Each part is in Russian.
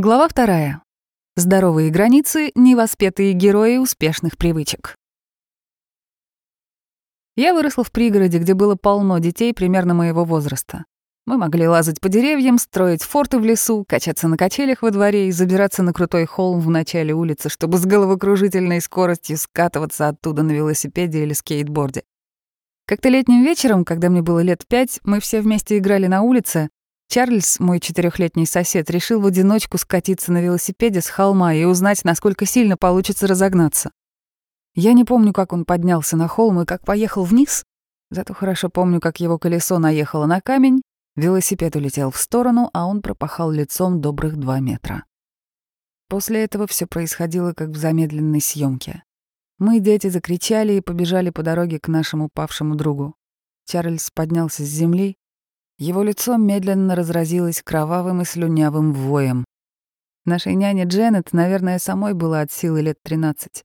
Глава вторая. Здоровые границы — невоспетые герои успешных привычек. Я выросла в пригороде, где было полно детей примерно моего возраста. Мы могли лазать по деревьям, строить форты в лесу, качаться на качелях во дворе и забираться на крутой холм в начале улицы, чтобы с головокружительной скоростью скатываться оттуда на велосипеде или скейтборде. Как-то летним вечером, когда мне было лет пять, мы все вместе играли на улице, Чарльз, мой четырехлетний сосед, решил в одиночку скатиться на велосипеде с холма и узнать, насколько сильно получится разогнаться. Я не помню, как он поднялся на холм и как поехал вниз, зато хорошо помню, как его колесо наехало на камень, велосипед улетел в сторону, а он пропахал лицом добрых два метра. После этого все происходило как в замедленной съемке. Мы, дети, закричали и побежали по дороге к нашему павшему другу. Чарльз поднялся с земли, его лицо медленно разразилось кровавым и слюнявым воем. Нашей няне Дженнет, наверное, самой было от силы лет 13.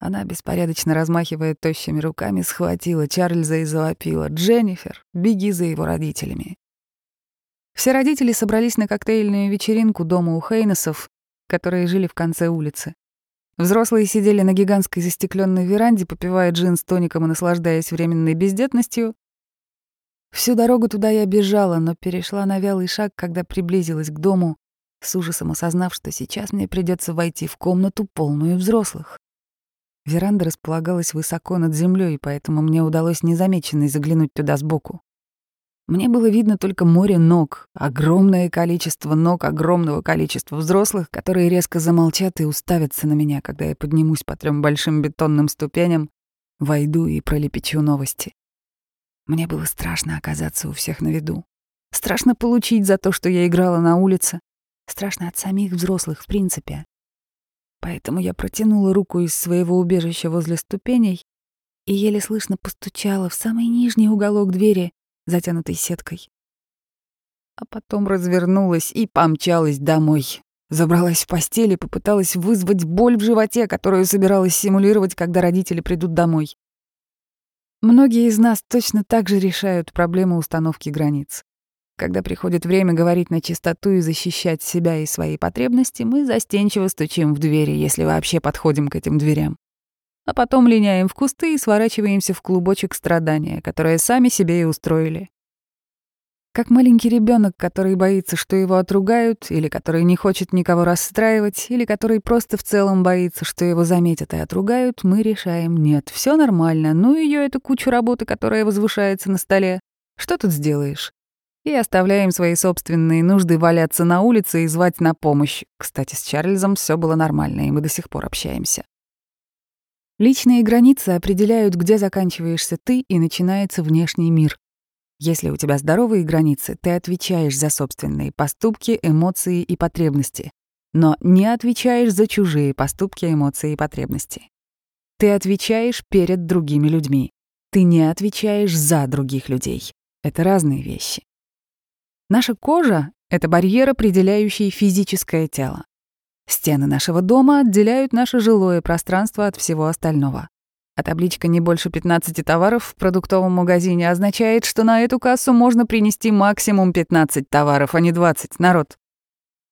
Она, беспорядочно размахивая тощими руками, схватила Чарльза и завопила. «Дженнифер, беги за его родителями». Все родители собрались на коктейльную вечеринку дома у Хейнесов, которые жили в конце улицы. Взрослые сидели на гигантской застекленной веранде, попивая джин с тоником и наслаждаясь временной бездетностью, Всю дорогу туда я бежала, но перешла на вялый шаг, когда приблизилась к дому, с ужасом осознав, что сейчас мне придется войти в комнату, полную взрослых. Веранда располагалась высоко над землей, поэтому мне удалось незамеченной заглянуть туда сбоку. Мне было видно только море ног, огромное количество ног огромного количества взрослых, которые резко замолчат и уставятся на меня, когда я поднимусь по трем большим бетонным ступеням, войду и пролепечу новости. Мне было страшно оказаться у всех на виду. Страшно получить за то, что я играла на улице. Страшно от самих взрослых, в принципе. Поэтому я протянула руку из своего убежища возле ступеней и еле слышно постучала в самый нижний уголок двери, затянутой сеткой. А потом развернулась и помчалась домой. Забралась в постель и попыталась вызвать боль в животе, которую собиралась симулировать, когда родители придут домой. Многие из нас точно так же решают проблему установки границ. Когда приходит время говорить на чистоту и защищать себя и свои потребности, мы застенчиво стучим в двери, если вообще подходим к этим дверям. А потом линяем в кусты и сворачиваемся в клубочек страдания, которое сами себе и устроили. Как маленький ребенок, который боится, что его отругают, или который не хочет никого расстраивать, или который просто в целом боится, что его заметят и отругают, мы решаем «нет, все нормально, ну ее эту кучу работы, которая возвышается на столе. Что тут сделаешь?» И оставляем свои собственные нужды валяться на улице и звать на помощь. Кстати, с Чарльзом все было нормально, и мы до сих пор общаемся. Личные границы определяют, где заканчиваешься ты и начинается внешний мир. Если у тебя здоровые границы, ты отвечаешь за собственные поступки, эмоции и потребности, но не отвечаешь за чужие поступки, эмоции и потребности. Ты отвечаешь перед другими людьми. Ты не отвечаешь за других людей. Это разные вещи. Наша кожа — это барьер, определяющий физическое тело. Стены нашего дома отделяют наше жилое пространство от всего остального а табличка «не больше 15 товаров» в продуктовом магазине означает, что на эту кассу можно принести максимум 15 товаров, а не 20, народ.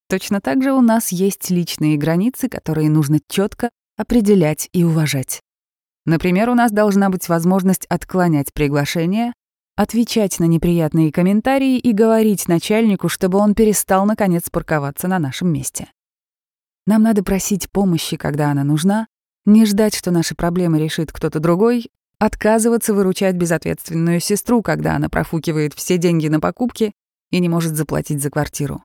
Точно так же у нас есть личные границы, которые нужно четко определять и уважать. Например, у нас должна быть возможность отклонять приглашения, отвечать на неприятные комментарии и говорить начальнику, чтобы он перестал, наконец, парковаться на нашем месте. Нам надо просить помощи, когда она нужна, не ждать, что наши проблемы решит кто-то другой, отказываться выручать безответственную сестру, когда она профукивает все деньги на покупки и не может заплатить за квартиру.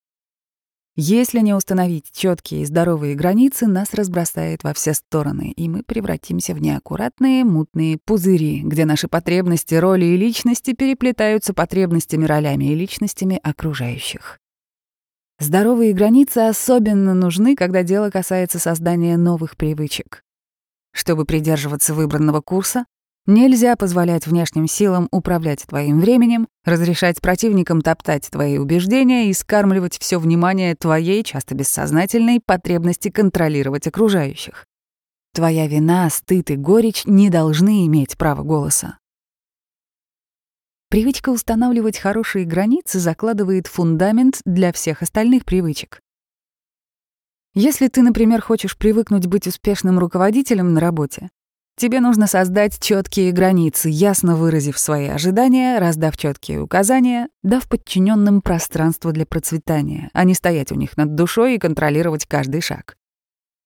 Если не установить четкие и здоровые границы, нас разбросает во все стороны, и мы превратимся в неаккуратные, мутные пузыри, где наши потребности, роли и личности переплетаются потребностями, ролями и личностями окружающих. Здоровые границы особенно нужны, когда дело касается создания новых привычек. Чтобы придерживаться выбранного курса, нельзя позволять внешним силам управлять твоим временем, разрешать противникам топтать твои убеждения и скармливать все внимание твоей, часто бессознательной, потребности контролировать окружающих. Твоя вина, стыд и горечь не должны иметь права голоса. Привычка устанавливать хорошие границы закладывает фундамент для всех остальных привычек. Если ты, например, хочешь привыкнуть быть успешным руководителем на работе, тебе нужно создать четкие границы, ясно выразив свои ожидания, раздав четкие указания, дав подчиненным пространство для процветания, а не стоять у них над душой и контролировать каждый шаг.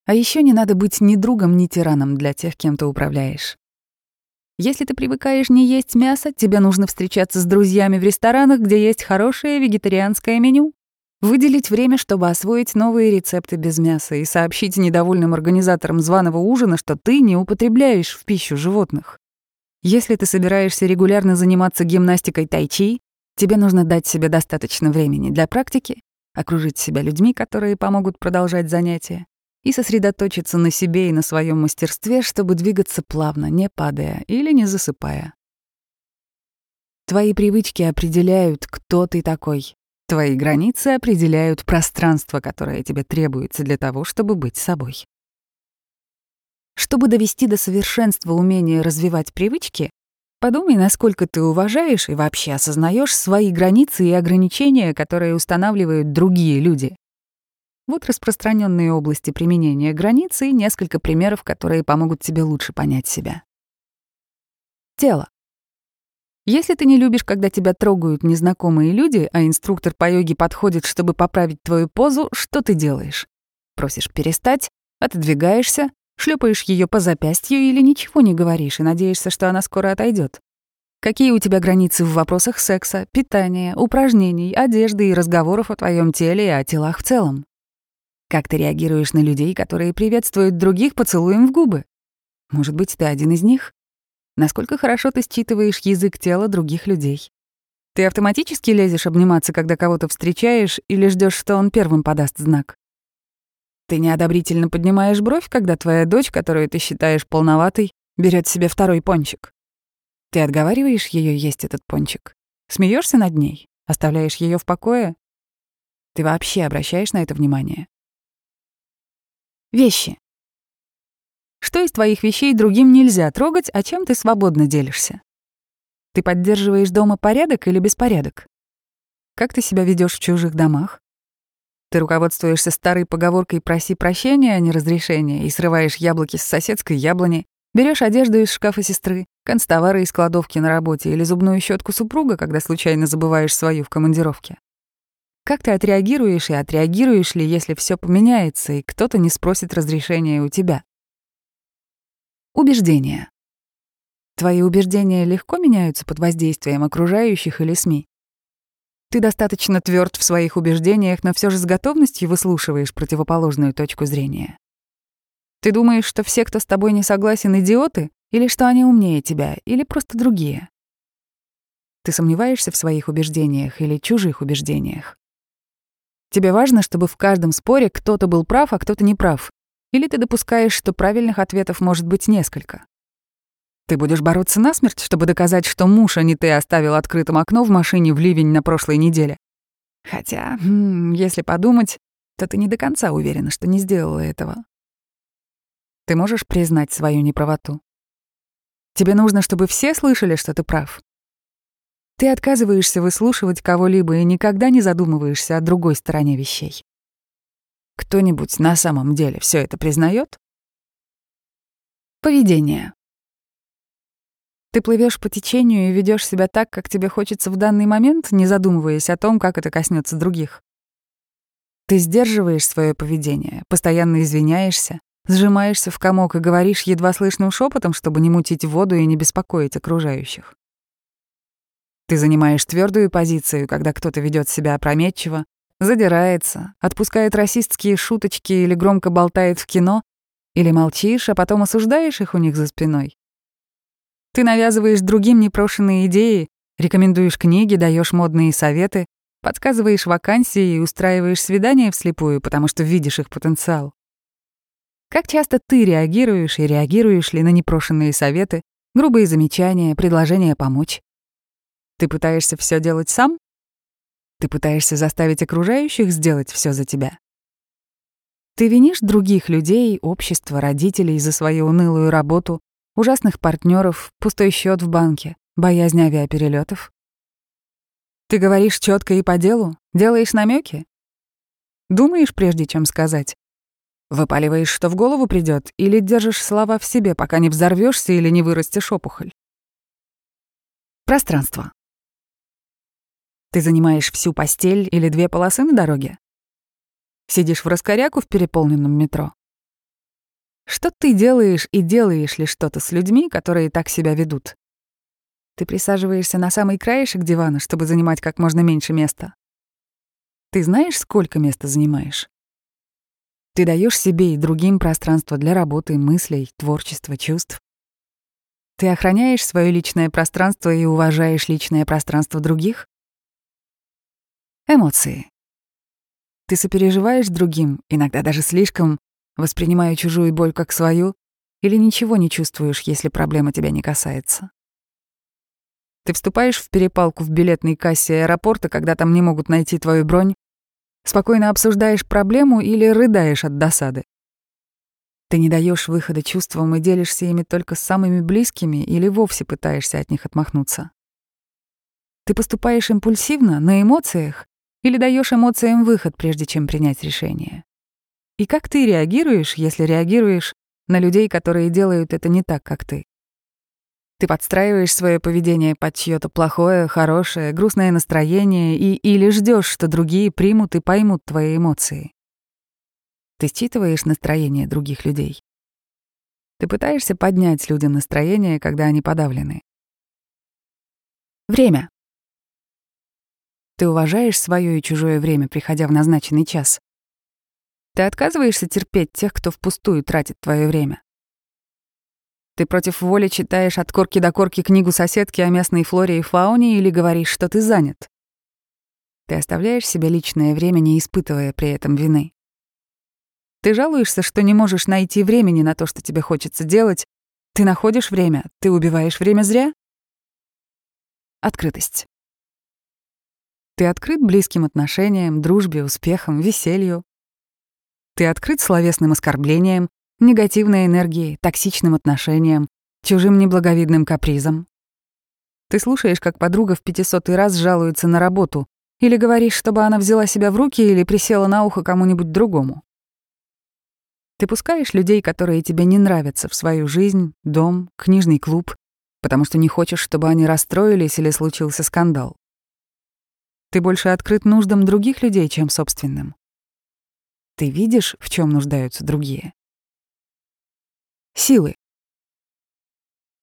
А еще не надо быть ни другом, ни тираном для тех, кем ты управляешь. Если ты привыкаешь не есть мясо, тебе нужно встречаться с друзьями в ресторанах, где есть хорошее вегетарианское меню, Выделить время, чтобы освоить новые рецепты без мяса и сообщить недовольным организаторам званого ужина, что ты не употребляешь в пищу животных. Если ты собираешься регулярно заниматься гимнастикой тайчи, тебе нужно дать себе достаточно времени для практики, окружить себя людьми, которые помогут продолжать занятия, и сосредоточиться на себе и на своем мастерстве, чтобы двигаться плавно, не падая или не засыпая. Твои привычки определяют, кто ты такой, Твои границы определяют пространство, которое тебе требуется для того, чтобы быть собой. Чтобы довести до совершенства умение развивать привычки, подумай, насколько ты уважаешь и вообще осознаешь свои границы и ограничения, которые устанавливают другие люди. Вот распространенные области применения границ и несколько примеров, которые помогут тебе лучше понять себя. Тело. Если ты не любишь, когда тебя трогают незнакомые люди, а инструктор по йоге подходит, чтобы поправить твою позу, что ты делаешь? Просишь перестать, отодвигаешься, шлепаешь ее по запястью или ничего не говоришь и надеешься, что она скоро отойдет. Какие у тебя границы в вопросах секса, питания, упражнений, одежды и разговоров о твоем теле и о телах в целом? Как ты реагируешь на людей, которые приветствуют других поцелуем в губы? Может быть, ты один из них? Насколько хорошо ты считываешь язык тела других людей. Ты автоматически лезешь обниматься, когда кого-то встречаешь, или ждешь, что он первым подаст знак? Ты неодобрительно поднимаешь бровь, когда твоя дочь, которую ты считаешь полноватой, берет себе второй пончик. Ты отговариваешь ее есть этот пончик? Смеешься над ней? Оставляешь ее в покое? Ты вообще обращаешь на это внимание? Вещи. Что из твоих вещей другим нельзя трогать, а чем ты свободно делишься? Ты поддерживаешь дома порядок или беспорядок? Как ты себя ведешь в чужих домах? Ты руководствуешься старой поговоркой «проси прощения, а не разрешения» и срываешь яблоки с соседской яблони, берешь одежду из шкафа сестры, констовары из кладовки на работе или зубную щетку супруга, когда случайно забываешь свою в командировке. Как ты отреагируешь и отреагируешь ли, если все поменяется и кто-то не спросит разрешения у тебя? Убеждения. Твои убеждения легко меняются под воздействием окружающих или СМИ. Ты достаточно тверд в своих убеждениях, но все же с готовностью выслушиваешь противоположную точку зрения. Ты думаешь, что все, кто с тобой не согласен, идиоты, или что они умнее тебя, или просто другие? Ты сомневаешься в своих убеждениях или чужих убеждениях? Тебе важно, чтобы в каждом споре кто-то был прав, а кто-то не прав, или ты допускаешь, что правильных ответов может быть несколько? Ты будешь бороться насмерть, чтобы доказать, что муж, а не ты, оставил открытым окно в машине в ливень на прошлой неделе? Хотя, если подумать, то ты не до конца уверена, что не сделала этого. Ты можешь признать свою неправоту? Тебе нужно, чтобы все слышали, что ты прав. Ты отказываешься выслушивать кого-либо и никогда не задумываешься о другой стороне вещей. Кто-нибудь на самом деле все это признает? Поведение. Ты плывешь по течению и ведешь себя так, как тебе хочется в данный момент, не задумываясь о том, как это коснется других. Ты сдерживаешь свое поведение, постоянно извиняешься, сжимаешься в комок и говоришь едва слышным шепотом, чтобы не мутить воду и не беспокоить окружающих. Ты занимаешь твердую позицию, когда кто-то ведет себя опрометчиво, задирается, отпускает расистские шуточки или громко болтает в кино, или молчишь, а потом осуждаешь их у них за спиной. Ты навязываешь другим непрошенные идеи, рекомендуешь книги, даешь модные советы, подсказываешь вакансии и устраиваешь свидания вслепую, потому что видишь их потенциал. Как часто ты реагируешь и реагируешь ли на непрошенные советы, грубые замечания, предложения помочь? Ты пытаешься все делать сам ты пытаешься заставить окружающих сделать все за тебя. Ты винишь других людей, общество, родителей за свою унылую работу, ужасных партнеров, пустой счет в банке, боязнь авиаперелетов. Ты говоришь четко и по делу, делаешь намеки. Думаешь, прежде чем сказать. Выпаливаешь, что в голову придет, или держишь слова в себе, пока не взорвешься или не вырастешь опухоль. Пространство. Ты занимаешь всю постель или две полосы на дороге? Сидишь в раскоряку в переполненном метро? Что ты делаешь и делаешь ли что-то с людьми, которые так себя ведут? Ты присаживаешься на самый краешек дивана, чтобы занимать как можно меньше места. Ты знаешь, сколько места занимаешь? Ты даешь себе и другим пространство для работы, мыслей, творчества, чувств. Ты охраняешь свое личное пространство и уважаешь личное пространство других? Эмоции. Ты сопереживаешь другим, иногда даже слишком, воспринимая чужую боль как свою, или ничего не чувствуешь, если проблема тебя не касается? Ты вступаешь в перепалку в билетной кассе аэропорта, когда там не могут найти твою бронь, Спокойно обсуждаешь проблему или рыдаешь от досады? Ты не даешь выхода чувствам и делишься ими только с самыми близкими или вовсе пытаешься от них отмахнуться? Ты поступаешь импульсивно, на эмоциях, или даешь эмоциям выход, прежде чем принять решение? И как ты реагируешь, если реагируешь на людей, которые делают это не так, как ты? Ты подстраиваешь свое поведение под чьё-то плохое, хорошее, грустное настроение и или ждешь, что другие примут и поймут твои эмоции. Ты считываешь настроение других людей. Ты пытаешься поднять людям настроение, когда они подавлены. Время. Ты уважаешь свое и чужое время, приходя в назначенный час. Ты отказываешься терпеть тех, кто впустую тратит твое время. Ты против воли читаешь от корки до корки книгу соседки о местной флоре и фауне или говоришь, что ты занят. Ты оставляешь себе личное время, не испытывая при этом вины. Ты жалуешься, что не можешь найти времени на то, что тебе хочется делать. Ты находишь время, ты убиваешь время зря? Открытость. Ты открыт близким отношениям, дружбе, успехам, веселью. Ты открыт словесным оскорблениям, негативной энергии, токсичным отношениям, чужим неблаговидным капризом. Ты слушаешь, как подруга в пятисотый раз жалуется на работу, или говоришь, чтобы она взяла себя в руки или присела на ухо кому-нибудь другому. Ты пускаешь людей, которые тебе не нравятся, в свою жизнь, дом, книжный клуб, потому что не хочешь, чтобы они расстроились или случился скандал. Ты больше открыт нуждам других людей, чем собственным. Ты видишь, в чем нуждаются другие. Силы.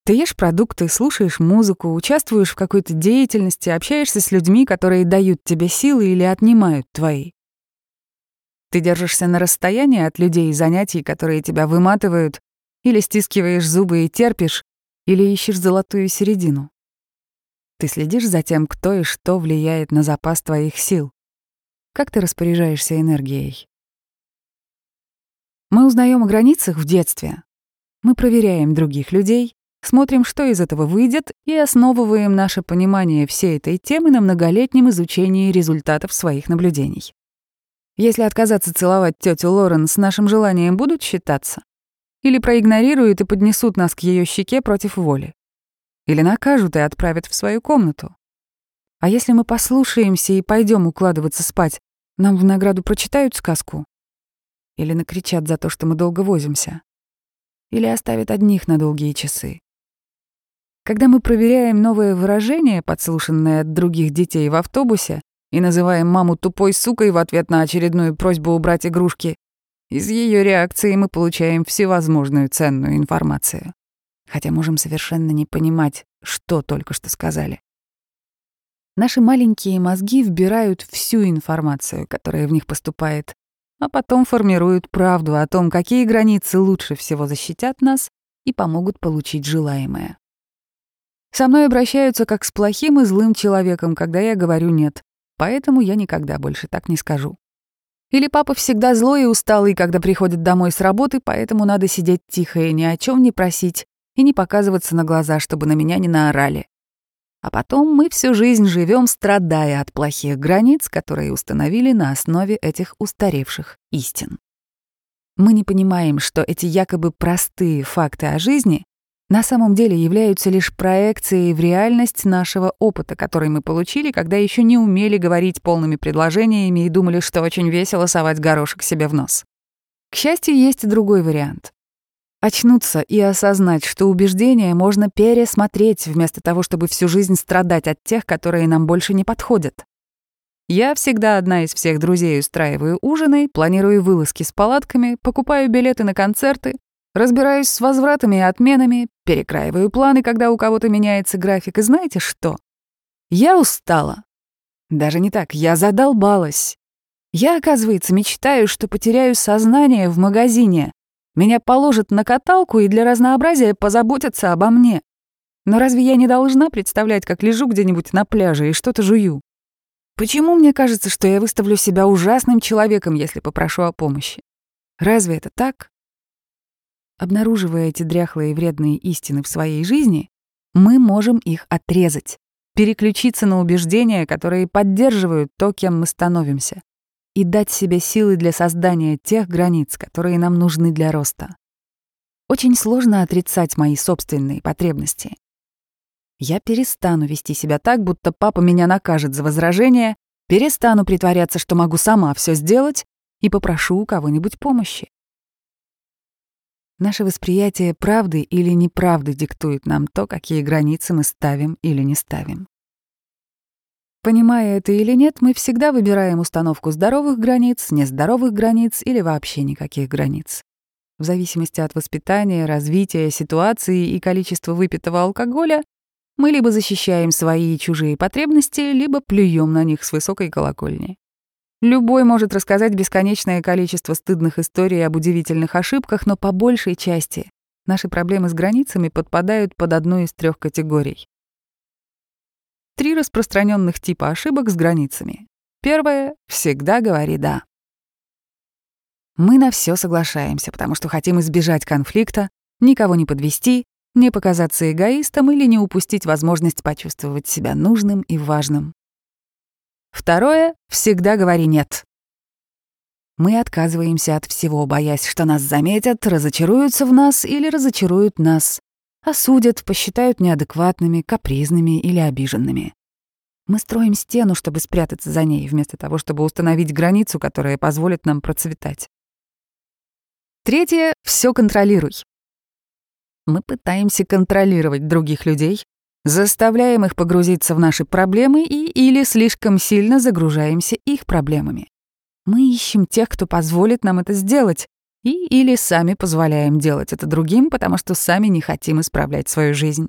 Ты ешь продукты, слушаешь музыку, участвуешь в какой-то деятельности, общаешься с людьми, которые дают тебе силы или отнимают твои. Ты держишься на расстоянии от людей и занятий, которые тебя выматывают, или стискиваешь зубы и терпишь, или ищешь золотую середину. Ты следишь за тем, кто и что влияет на запас твоих сил. Как ты распоряжаешься энергией? Мы узнаем о границах в детстве, мы проверяем других людей, смотрим, что из этого выйдет, и основываем наше понимание всей этой темы на многолетнем изучении результатов своих наблюдений. Если отказаться целовать тетю Лорен с нашим желанием будут считаться? Или проигнорируют и поднесут нас к ее щеке против воли? Или накажут и отправят в свою комнату? А если мы послушаемся и пойдем укладываться спать, нам в награду прочитают сказку? Или накричат за то, что мы долго возимся? или оставит одних на долгие часы. Когда мы проверяем новое выражение, подслушанное от других детей в автобусе, и называем маму тупой сукой в ответ на очередную просьбу убрать игрушки, из ее реакции мы получаем всевозможную ценную информацию. Хотя можем совершенно не понимать, что только что сказали. Наши маленькие мозги вбирают всю информацию, которая в них поступает, а потом формируют правду о том, какие границы лучше всего защитят нас и помогут получить желаемое. Со мной обращаются как с плохим и злым человеком, когда я говорю «нет», поэтому я никогда больше так не скажу. Или папа всегда злой и усталый, когда приходит домой с работы, поэтому надо сидеть тихо и ни о чем не просить и не показываться на глаза, чтобы на меня не наорали. А потом мы всю жизнь живем, страдая от плохих границ, которые установили на основе этих устаревших истин. Мы не понимаем, что эти якобы простые факты о жизни на самом деле являются лишь проекцией в реальность нашего опыта, который мы получили, когда еще не умели говорить полными предложениями и думали, что очень весело совать горошек себе в нос. К счастью, есть другой вариант. Очнуться и осознать, что убеждения можно пересмотреть, вместо того, чтобы всю жизнь страдать от тех, которые нам больше не подходят. Я всегда одна из всех друзей устраиваю ужины, планирую вылазки с палатками, покупаю билеты на концерты, разбираюсь с возвратами и отменами, перекраиваю планы, когда у кого-то меняется график. И знаете что? Я устала. Даже не так, я задолбалась. Я, оказывается, мечтаю, что потеряю сознание в магазине, меня положат на каталку и для разнообразия позаботятся обо мне. Но разве я не должна представлять, как лежу где-нибудь на пляже и что-то жую? Почему мне кажется, что я выставлю себя ужасным человеком, если попрошу о помощи? Разве это так? Обнаруживая эти дряхлые и вредные истины в своей жизни, мы можем их отрезать, переключиться на убеждения, которые поддерживают то, кем мы становимся и дать себе силы для создания тех границ, которые нам нужны для роста. Очень сложно отрицать мои собственные потребности. Я перестану вести себя так, будто папа меня накажет за возражение, перестану притворяться, что могу сама все сделать, и попрошу у кого-нибудь помощи. Наше восприятие правды или неправды диктует нам то, какие границы мы ставим или не ставим. Понимая это или нет, мы всегда выбираем установку здоровых границ, нездоровых границ или вообще никаких границ. В зависимости от воспитания, развития, ситуации и количества выпитого алкоголя мы либо защищаем свои и чужие потребности, либо плюем на них с высокой колокольни. Любой может рассказать бесконечное количество стыдных историй об удивительных ошибках, но по большей части наши проблемы с границами подпадают под одну из трех категорий. Три распространенных типа ошибок с границами. Первое — всегда говори «да». Мы на все соглашаемся, потому что хотим избежать конфликта, никого не подвести, не показаться эгоистом или не упустить возможность почувствовать себя нужным и важным. Второе — всегда говори «нет». Мы отказываемся от всего, боясь, что нас заметят, разочаруются в нас или разочаруют нас осудят, посчитают неадекватными, капризными или обиженными. Мы строим стену, чтобы спрятаться за ней, вместо того, чтобы установить границу, которая позволит нам процветать. Третье — все контролируй. Мы пытаемся контролировать других людей, заставляем их погрузиться в наши проблемы и или слишком сильно загружаемся их проблемами. Мы ищем тех, кто позволит нам это сделать, и или сами позволяем делать это другим, потому что сами не хотим исправлять свою жизнь.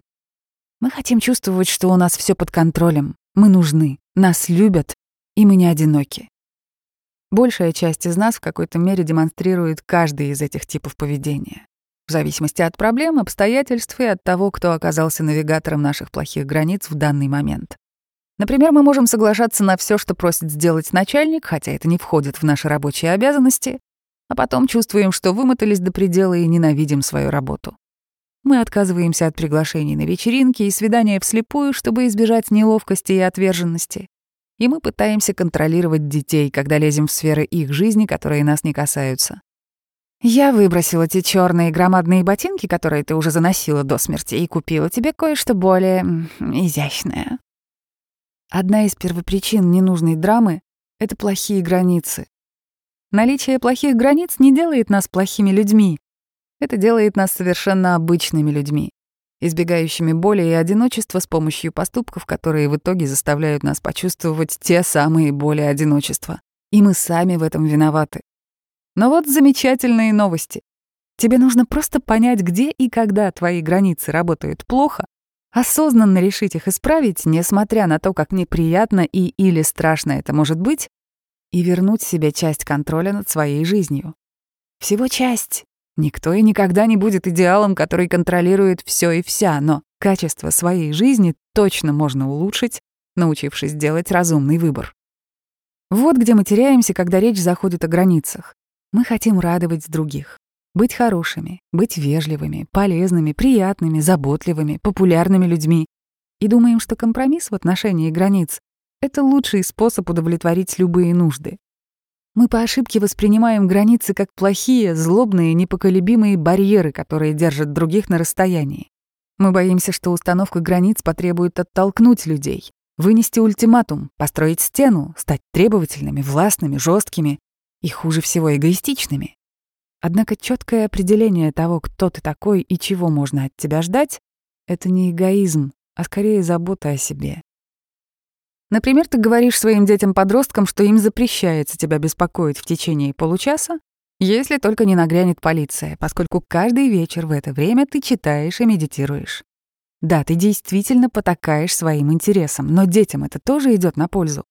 Мы хотим чувствовать, что у нас все под контролем, мы нужны, нас любят, и мы не одиноки. Большая часть из нас в какой-то мере демонстрирует каждый из этих типов поведения. В зависимости от проблем, обстоятельств и от того, кто оказался навигатором наших плохих границ в данный момент. Например, мы можем соглашаться на все, что просит сделать начальник, хотя это не входит в наши рабочие обязанности, а потом чувствуем, что вымотались до предела и ненавидим свою работу. Мы отказываемся от приглашений на вечеринки и свидания вслепую, чтобы избежать неловкости и отверженности. И мы пытаемся контролировать детей, когда лезем в сферы их жизни, которые нас не касаются. Я выбросила те черные громадные ботинки, которые ты уже заносила до смерти, и купила тебе кое-что более изящное. Одна из первопричин ненужной драмы — это плохие границы, Наличие плохих границ не делает нас плохими людьми. Это делает нас совершенно обычными людьми, избегающими боли и одиночества с помощью поступков, которые в итоге заставляют нас почувствовать те самые боли одиночества. И мы сами в этом виноваты. Но вот замечательные новости. Тебе нужно просто понять, где и когда твои границы работают плохо, осознанно решить их исправить, несмотря на то, как неприятно и или страшно это может быть, и вернуть себе часть контроля над своей жизнью. Всего часть. Никто и никогда не будет идеалом, который контролирует все и вся, но качество своей жизни точно можно улучшить, научившись делать разумный выбор. Вот где мы теряемся, когда речь заходит о границах. Мы хотим радовать других, быть хорошими, быть вежливыми, полезными, приятными, заботливыми, популярными людьми. И думаем, что компромисс в отношении границ это лучший способ удовлетворить любые нужды. Мы по ошибке воспринимаем границы как плохие, злобные, непоколебимые барьеры, которые держат других на расстоянии. Мы боимся, что установка границ потребует оттолкнуть людей, вынести ультиматум, построить стену, стать требовательными, властными, жесткими и, хуже всего, эгоистичными. Однако четкое определение того, кто ты такой и чего можно от тебя ждать, это не эгоизм, а скорее забота о себе. Например, ты говоришь своим детям-подросткам, что им запрещается тебя беспокоить в течение получаса, если только не нагрянет полиция, поскольку каждый вечер в это время ты читаешь и медитируешь. Да, ты действительно потакаешь своим интересам, но детям это тоже идет на пользу.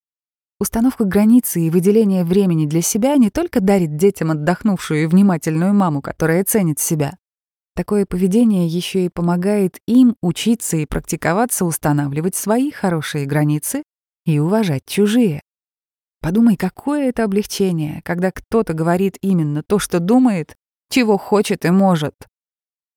Установка границы и выделение времени для себя не только дарит детям отдохнувшую и внимательную маму, которая ценит себя. Такое поведение еще и помогает им учиться и практиковаться устанавливать свои хорошие границы и уважать чужие. Подумай, какое это облегчение, когда кто-то говорит именно то, что думает, чего хочет и может.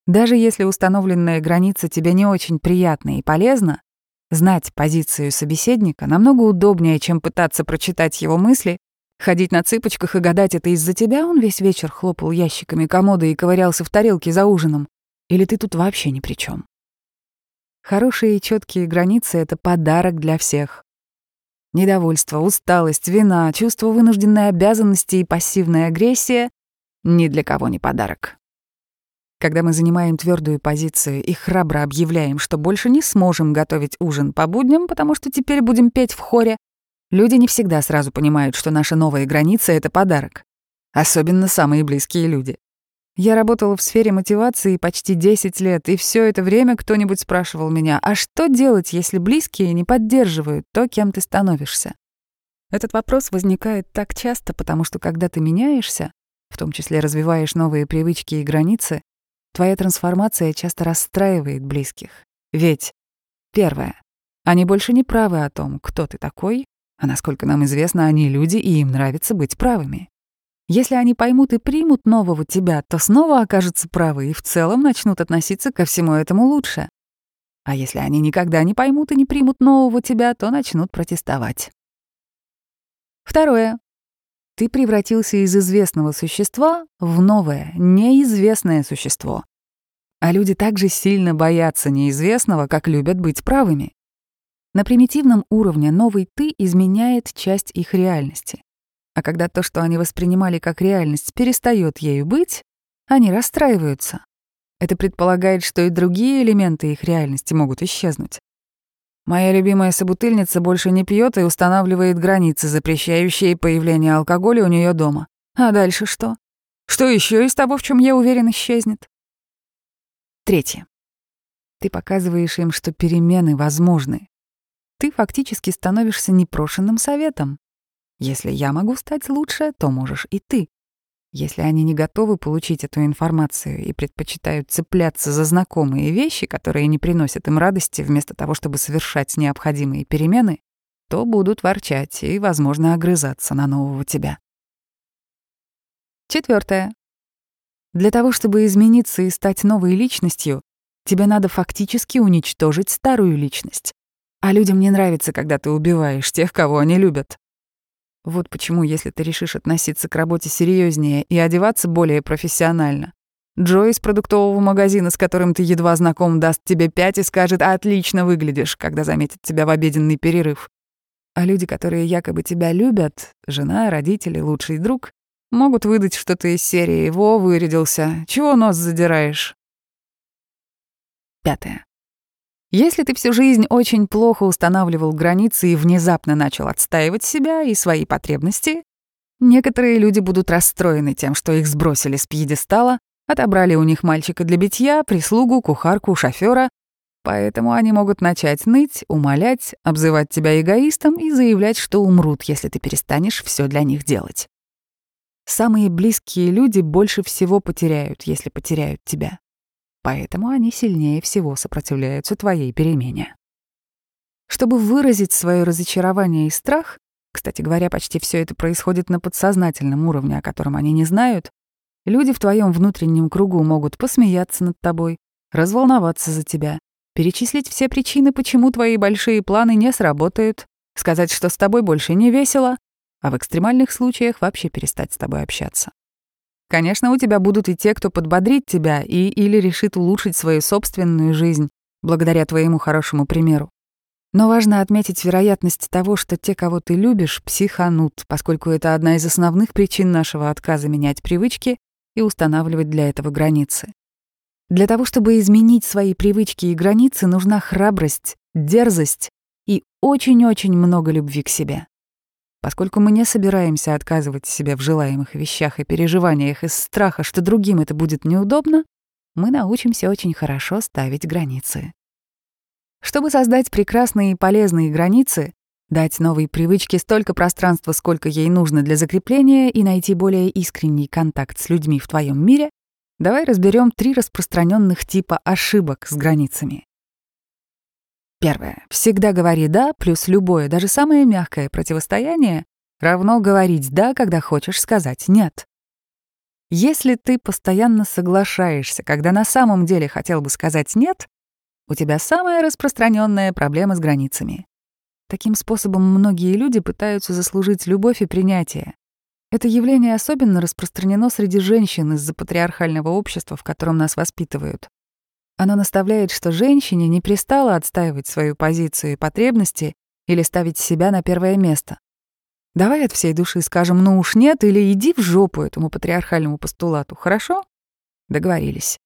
Даже если установленная граница тебе не очень приятна и полезна, знать позицию собеседника намного удобнее, чем пытаться прочитать его мысли, ходить на цыпочках и гадать, это из-за тебя он весь вечер хлопал ящиками комода и ковырялся в тарелке за ужином, или ты тут вообще ни при чем. Хорошие и четкие границы — это подарок для всех. Недовольство, усталость, вина, чувство вынужденной обязанности и пассивная агрессия — ни для кого не подарок. Когда мы занимаем твердую позицию и храбро объявляем, что больше не сможем готовить ужин по будням, потому что теперь будем петь в хоре, люди не всегда сразу понимают, что наша новая граница — это подарок. Особенно самые близкие люди. Я работала в сфере мотивации почти 10 лет, и все это время кто-нибудь спрашивал меня, а что делать, если близкие не поддерживают то, кем ты становишься? Этот вопрос возникает так часто, потому что когда ты меняешься, в том числе развиваешь новые привычки и границы, твоя трансформация часто расстраивает близких. Ведь, первое, они больше не правы о том, кто ты такой, а насколько нам известно, они люди, и им нравится быть правыми. Если они поймут и примут нового тебя, то снова окажутся правы и в целом начнут относиться ко всему этому лучше. А если они никогда не поймут и не примут нового тебя, то начнут протестовать. Второе. Ты превратился из известного существа в новое, неизвестное существо. А люди также сильно боятся неизвестного, как любят быть правыми. На примитивном уровне новый «ты» изменяет часть их реальности. А когда то, что они воспринимали как реальность, перестает ею быть, они расстраиваются. Это предполагает, что и другие элементы их реальности могут исчезнуть. Моя любимая собутыльница больше не пьет и устанавливает границы, запрещающие появление алкоголя у нее дома. А дальше что? Что еще из того, в чем я уверен, исчезнет? Третье. Ты показываешь им, что перемены возможны. Ты фактически становишься непрошенным советом. Если я могу стать лучше, то можешь и ты. Если они не готовы получить эту информацию и предпочитают цепляться за знакомые вещи, которые не приносят им радости, вместо того, чтобы совершать необходимые перемены, то будут ворчать и, возможно, огрызаться на нового тебя. Четвертое. Для того, чтобы измениться и стать новой личностью, тебе надо фактически уничтожить старую личность. А людям не нравится, когда ты убиваешь тех, кого они любят. Вот почему, если ты решишь относиться к работе серьезнее и одеваться более профессионально, Джо из продуктового магазина, с которым ты едва знаком, даст тебе пять и скажет «отлично выглядишь», когда заметит тебя в обеденный перерыв. А люди, которые якобы тебя любят, жена, родители, лучший друг, могут выдать что-то из серии «Во, вырядился, чего нос задираешь?» Пятое. Если ты всю жизнь очень плохо устанавливал границы и внезапно начал отстаивать себя и свои потребности, некоторые люди будут расстроены тем, что их сбросили с пьедестала, отобрали у них мальчика для битья, прислугу, кухарку, шофера, поэтому они могут начать ныть, умолять, обзывать тебя эгоистом и заявлять, что умрут, если ты перестанешь все для них делать. Самые близкие люди больше всего потеряют, если потеряют тебя. Поэтому они сильнее всего сопротивляются твоей перемене. Чтобы выразить свое разочарование и страх, кстати говоря, почти все это происходит на подсознательном уровне, о котором они не знают, люди в твоем внутреннем кругу могут посмеяться над тобой, разволноваться за тебя, перечислить все причины, почему твои большие планы не сработают, сказать, что с тобой больше не весело, а в экстремальных случаях вообще перестать с тобой общаться. Конечно, у тебя будут и те, кто подбодрит тебя и или решит улучшить свою собственную жизнь благодаря твоему хорошему примеру. Но важно отметить вероятность того, что те, кого ты любишь, психанут, поскольку это одна из основных причин нашего отказа менять привычки и устанавливать для этого границы. Для того, чтобы изменить свои привычки и границы, нужна храбрость, дерзость и очень-очень много любви к себе. Поскольку мы не собираемся отказывать себе в желаемых вещах и переживаниях из страха, что другим это будет неудобно, мы научимся очень хорошо ставить границы. Чтобы создать прекрасные и полезные границы, дать новой привычке столько пространства, сколько ей нужно для закрепления и найти более искренний контакт с людьми в твоем мире, давай разберем три распространенных типа ошибок с границами. Первое. Всегда говори «да» плюс любое, даже самое мягкое противостояние равно говорить «да», когда хочешь сказать «нет». Если ты постоянно соглашаешься, когда на самом деле хотел бы сказать «нет», у тебя самая распространенная проблема с границами. Таким способом многие люди пытаются заслужить любовь и принятие. Это явление особенно распространено среди женщин из-за патриархального общества, в котором нас воспитывают. Оно наставляет, что женщине не пристало отстаивать свою позицию и потребности или ставить себя на первое место. Давай от всей души скажем «ну уж нет» или «иди в жопу» этому патриархальному постулату, хорошо? Договорились.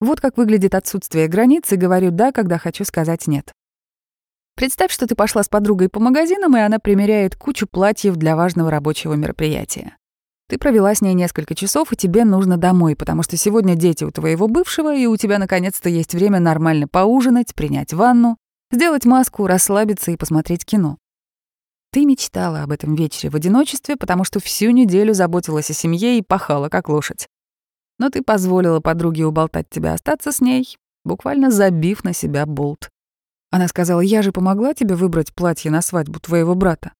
Вот как выглядит отсутствие границ, и говорю «да», когда хочу сказать «нет». Представь, что ты пошла с подругой по магазинам, и она примеряет кучу платьев для важного рабочего мероприятия. Ты провела с ней несколько часов, и тебе нужно домой, потому что сегодня дети у твоего бывшего, и у тебя наконец-то есть время нормально поужинать, принять ванну, сделать маску, расслабиться и посмотреть кино. Ты мечтала об этом вечере в одиночестве, потому что всю неделю заботилась о семье и пахала как лошадь. Но ты позволила подруге уболтать тебя остаться с ней, буквально забив на себя болт. Она сказала, я же помогла тебе выбрать платье на свадьбу твоего брата.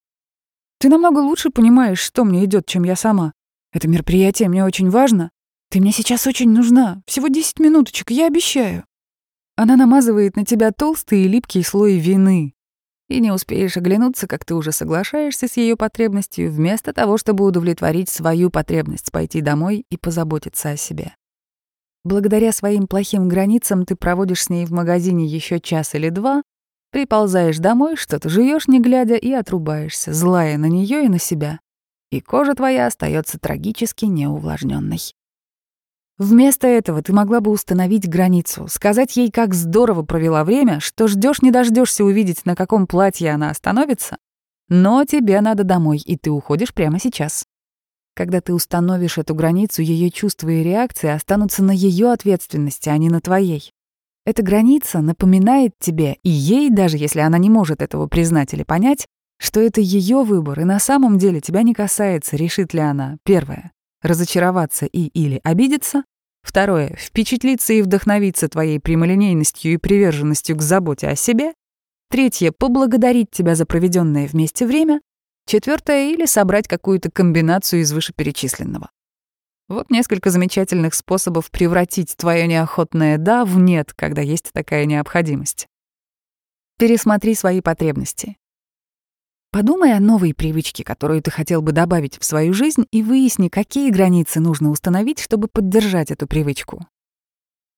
Ты намного лучше понимаешь, что мне идет, чем я сама. Это мероприятие мне очень важно. Ты мне сейчас очень нужна. Всего 10 минуточек, я обещаю. Она намазывает на тебя толстый и липкий слой вины. И не успеешь оглянуться, как ты уже соглашаешься с ее потребностью, вместо того, чтобы удовлетворить свою потребность пойти домой и позаботиться о себе. Благодаря своим плохим границам ты проводишь с ней в магазине еще час или два, приползаешь домой, что-то жуешь не глядя и отрубаешься, злая на нее и на себя и кожа твоя остается трагически неувлажненной. Вместо этого ты могла бы установить границу, сказать ей, как здорово провела время, что ждешь не дождешься увидеть, на каком платье она остановится, но тебе надо домой, и ты уходишь прямо сейчас. Когда ты установишь эту границу, ее чувства и реакции останутся на ее ответственности, а не на твоей. Эта граница напоминает тебе, и ей, даже если она не может этого признать или понять, что это ее выбор и на самом деле тебя не касается, решит ли она, первое, разочароваться и или обидеться, второе, впечатлиться и вдохновиться твоей прямолинейностью и приверженностью к заботе о себе, третье, поблагодарить тебя за проведенное вместе время, четвертое, или собрать какую-то комбинацию из вышеперечисленного. Вот несколько замечательных способов превратить твое неохотное «да» в «нет», когда есть такая необходимость. Пересмотри свои потребности. Подумай о новой привычке, которую ты хотел бы добавить в свою жизнь, и выясни, какие границы нужно установить, чтобы поддержать эту привычку.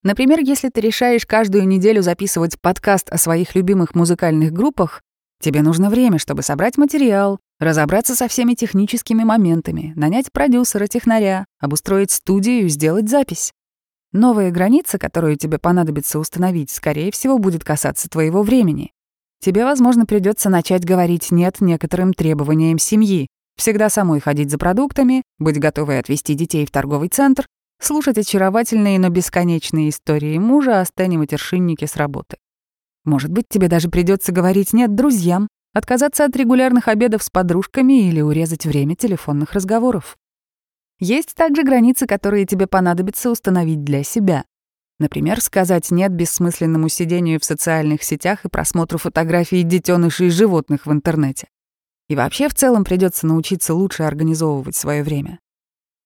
Например, если ты решаешь каждую неделю записывать подкаст о своих любимых музыкальных группах, тебе нужно время, чтобы собрать материал, разобраться со всеми техническими моментами, нанять продюсера-технаря, обустроить студию и сделать запись. Новая граница, которую тебе понадобится установить, скорее всего, будет касаться твоего времени. Тебе, возможно, придется начать говорить «нет» некоторым требованиям семьи, всегда самой ходить за продуктами, быть готовой отвезти детей в торговый центр, слушать очаровательные, но бесконечные истории мужа о Стэне матершиннике с работы. Может быть, тебе даже придется говорить «нет» друзьям, отказаться от регулярных обедов с подружками или урезать время телефонных разговоров. Есть также границы, которые тебе понадобится установить для себя. Например, сказать «нет» бессмысленному сидению в социальных сетях и просмотру фотографий детенышей животных в интернете. И вообще в целом придется научиться лучше организовывать свое время.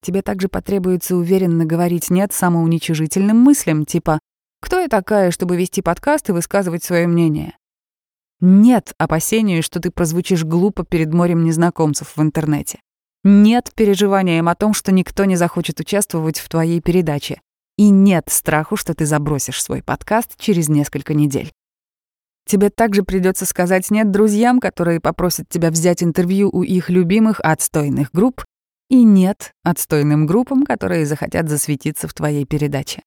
Тебе также потребуется уверенно говорить «нет» самоуничижительным мыслям, типа «Кто я такая, чтобы вести подкаст и высказывать свое мнение?» Нет опасению, что ты прозвучишь глупо перед морем незнакомцев в интернете. Нет переживаниям о том, что никто не захочет участвовать в твоей передаче. И нет страху, что ты забросишь свой подкаст через несколько недель. Тебе также придется сказать «нет» друзьям, которые попросят тебя взять интервью у их любимых отстойных групп, и «нет» отстойным группам, которые захотят засветиться в твоей передаче.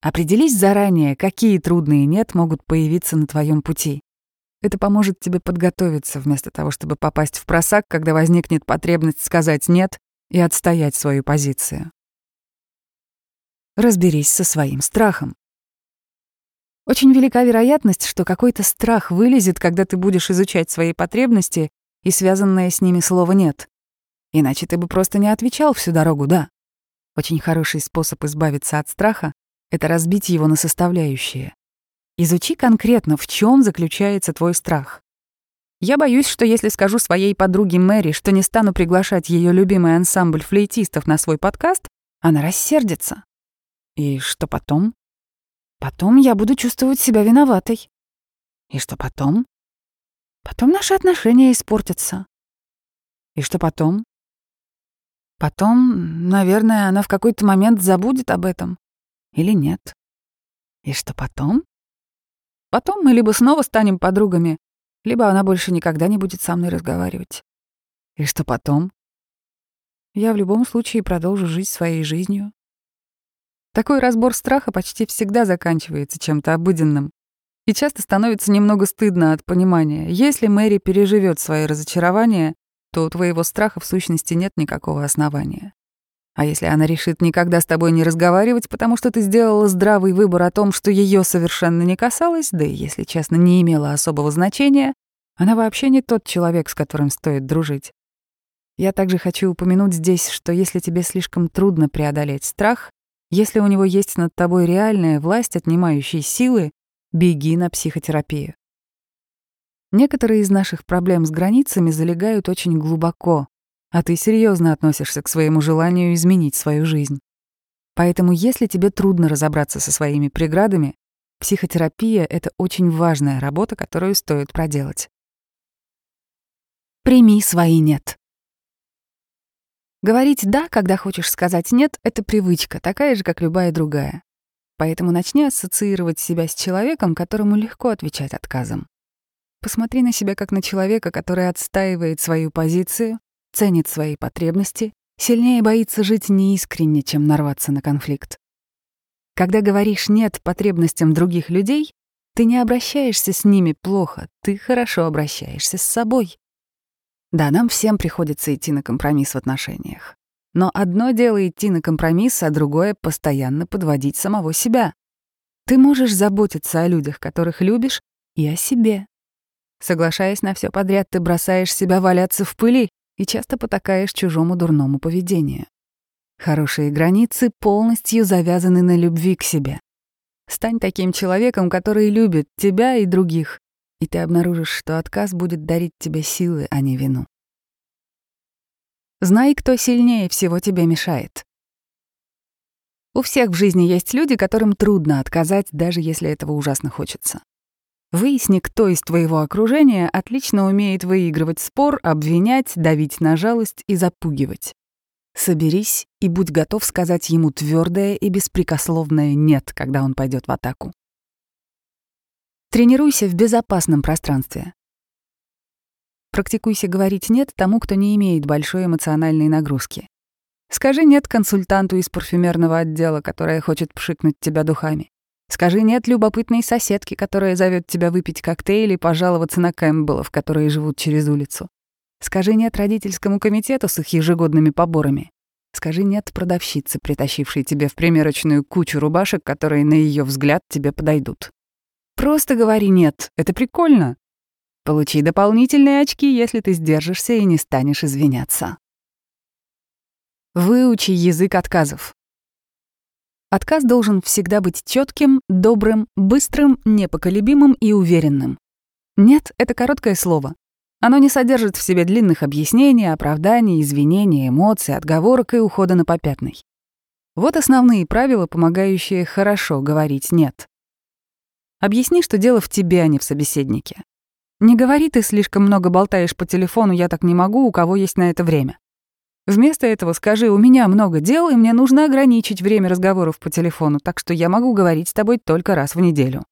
Определись заранее, какие трудные «нет» могут появиться на твоем пути. Это поможет тебе подготовиться, вместо того, чтобы попасть в просак, когда возникнет потребность сказать «нет» и отстоять свою позицию. Разберись со своим страхом. Очень велика вероятность, что какой-то страх вылезет, когда ты будешь изучать свои потребности и связанное с ними слово «нет». Иначе ты бы просто не отвечал всю дорогу «да». Очень хороший способ избавиться от страха — это разбить его на составляющие. Изучи конкретно, в чем заключается твой страх. Я боюсь, что если скажу своей подруге Мэри, что не стану приглашать ее любимый ансамбль флейтистов на свой подкаст, она рассердится. И что потом? Потом я буду чувствовать себя виноватой. И что потом? Потом наши отношения испортятся. И что потом? Потом, наверное, она в какой-то момент забудет об этом. Или нет. И что потом? Потом мы либо снова станем подругами, либо она больше никогда не будет со мной разговаривать. И что потом? Я в любом случае продолжу жить своей жизнью. Такой разбор страха почти всегда заканчивается чем-то обыденным. И часто становится немного стыдно от понимания. Если Мэри переживет свое разочарование, то у твоего страха в сущности нет никакого основания. А если она решит никогда с тобой не разговаривать, потому что ты сделала здравый выбор о том, что ее совершенно не касалось, да и, если честно, не имело особого значения, она вообще не тот человек, с которым стоит дружить. Я также хочу упомянуть здесь, что если тебе слишком трудно преодолеть страх, если у него есть над тобой реальная власть, отнимающая силы, беги на психотерапию. Некоторые из наших проблем с границами залегают очень глубоко, а ты серьезно относишься к своему желанию изменить свою жизнь. Поэтому если тебе трудно разобраться со своими преградами, психотерапия — это очень важная работа, которую стоит проделать. Прими свои «нет». Говорить «да», когда хочешь сказать «нет» — это привычка, такая же, как любая другая. Поэтому начни ассоциировать себя с человеком, которому легко отвечать отказом. Посмотри на себя как на человека, который отстаивает свою позицию, ценит свои потребности, сильнее боится жить неискренне, чем нарваться на конфликт. Когда говоришь «нет» потребностям других людей, ты не обращаешься с ними плохо, ты хорошо обращаешься с собой. Да, нам всем приходится идти на компромисс в отношениях. Но одно дело идти на компромисс, а другое — постоянно подводить самого себя. Ты можешь заботиться о людях, которых любишь, и о себе. Соглашаясь на все подряд, ты бросаешь себя валяться в пыли и часто потакаешь чужому дурному поведению. Хорошие границы полностью завязаны на любви к себе. Стань таким человеком, который любит тебя и других, и ты обнаружишь, что отказ будет дарить тебе силы, а не вину. Знай, кто сильнее всего тебе мешает. У всех в жизни есть люди, которым трудно отказать, даже если этого ужасно хочется. Выясни, кто из твоего окружения отлично умеет выигрывать спор, обвинять, давить на жалость и запугивать. Соберись и будь готов сказать ему твердое и беспрекословное «нет», когда он пойдет в атаку. Тренируйся в безопасном пространстве. Практикуйся говорить «нет» тому, кто не имеет большой эмоциональной нагрузки. Скажи «нет» консультанту из парфюмерного отдела, которая хочет пшикнуть тебя духами. Скажи «нет» любопытной соседке, которая зовет тебя выпить коктейль и пожаловаться на Кэмпбеллов, которые живут через улицу. Скажи «нет» родительскому комитету с их ежегодными поборами. Скажи «нет» продавщице, притащившей тебе в примерочную кучу рубашек, которые, на ее взгляд, тебе подойдут. Просто говори «нет», это прикольно. Получи дополнительные очки, если ты сдержишься и не станешь извиняться. Выучи язык отказов. Отказ должен всегда быть четким, добрым, быстрым, непоколебимым и уверенным. «Нет» — это короткое слово. Оно не содержит в себе длинных объяснений, оправданий, извинений, эмоций, отговорок и ухода на попятный. Вот основные правила, помогающие хорошо говорить «нет». Объясни, что дело в тебе, а не в собеседнике. Не говори ты слишком много болтаешь по телефону, я так не могу, у кого есть на это время. Вместо этого скажи, у меня много дел, и мне нужно ограничить время разговоров по телефону, так что я могу говорить с тобой только раз в неделю.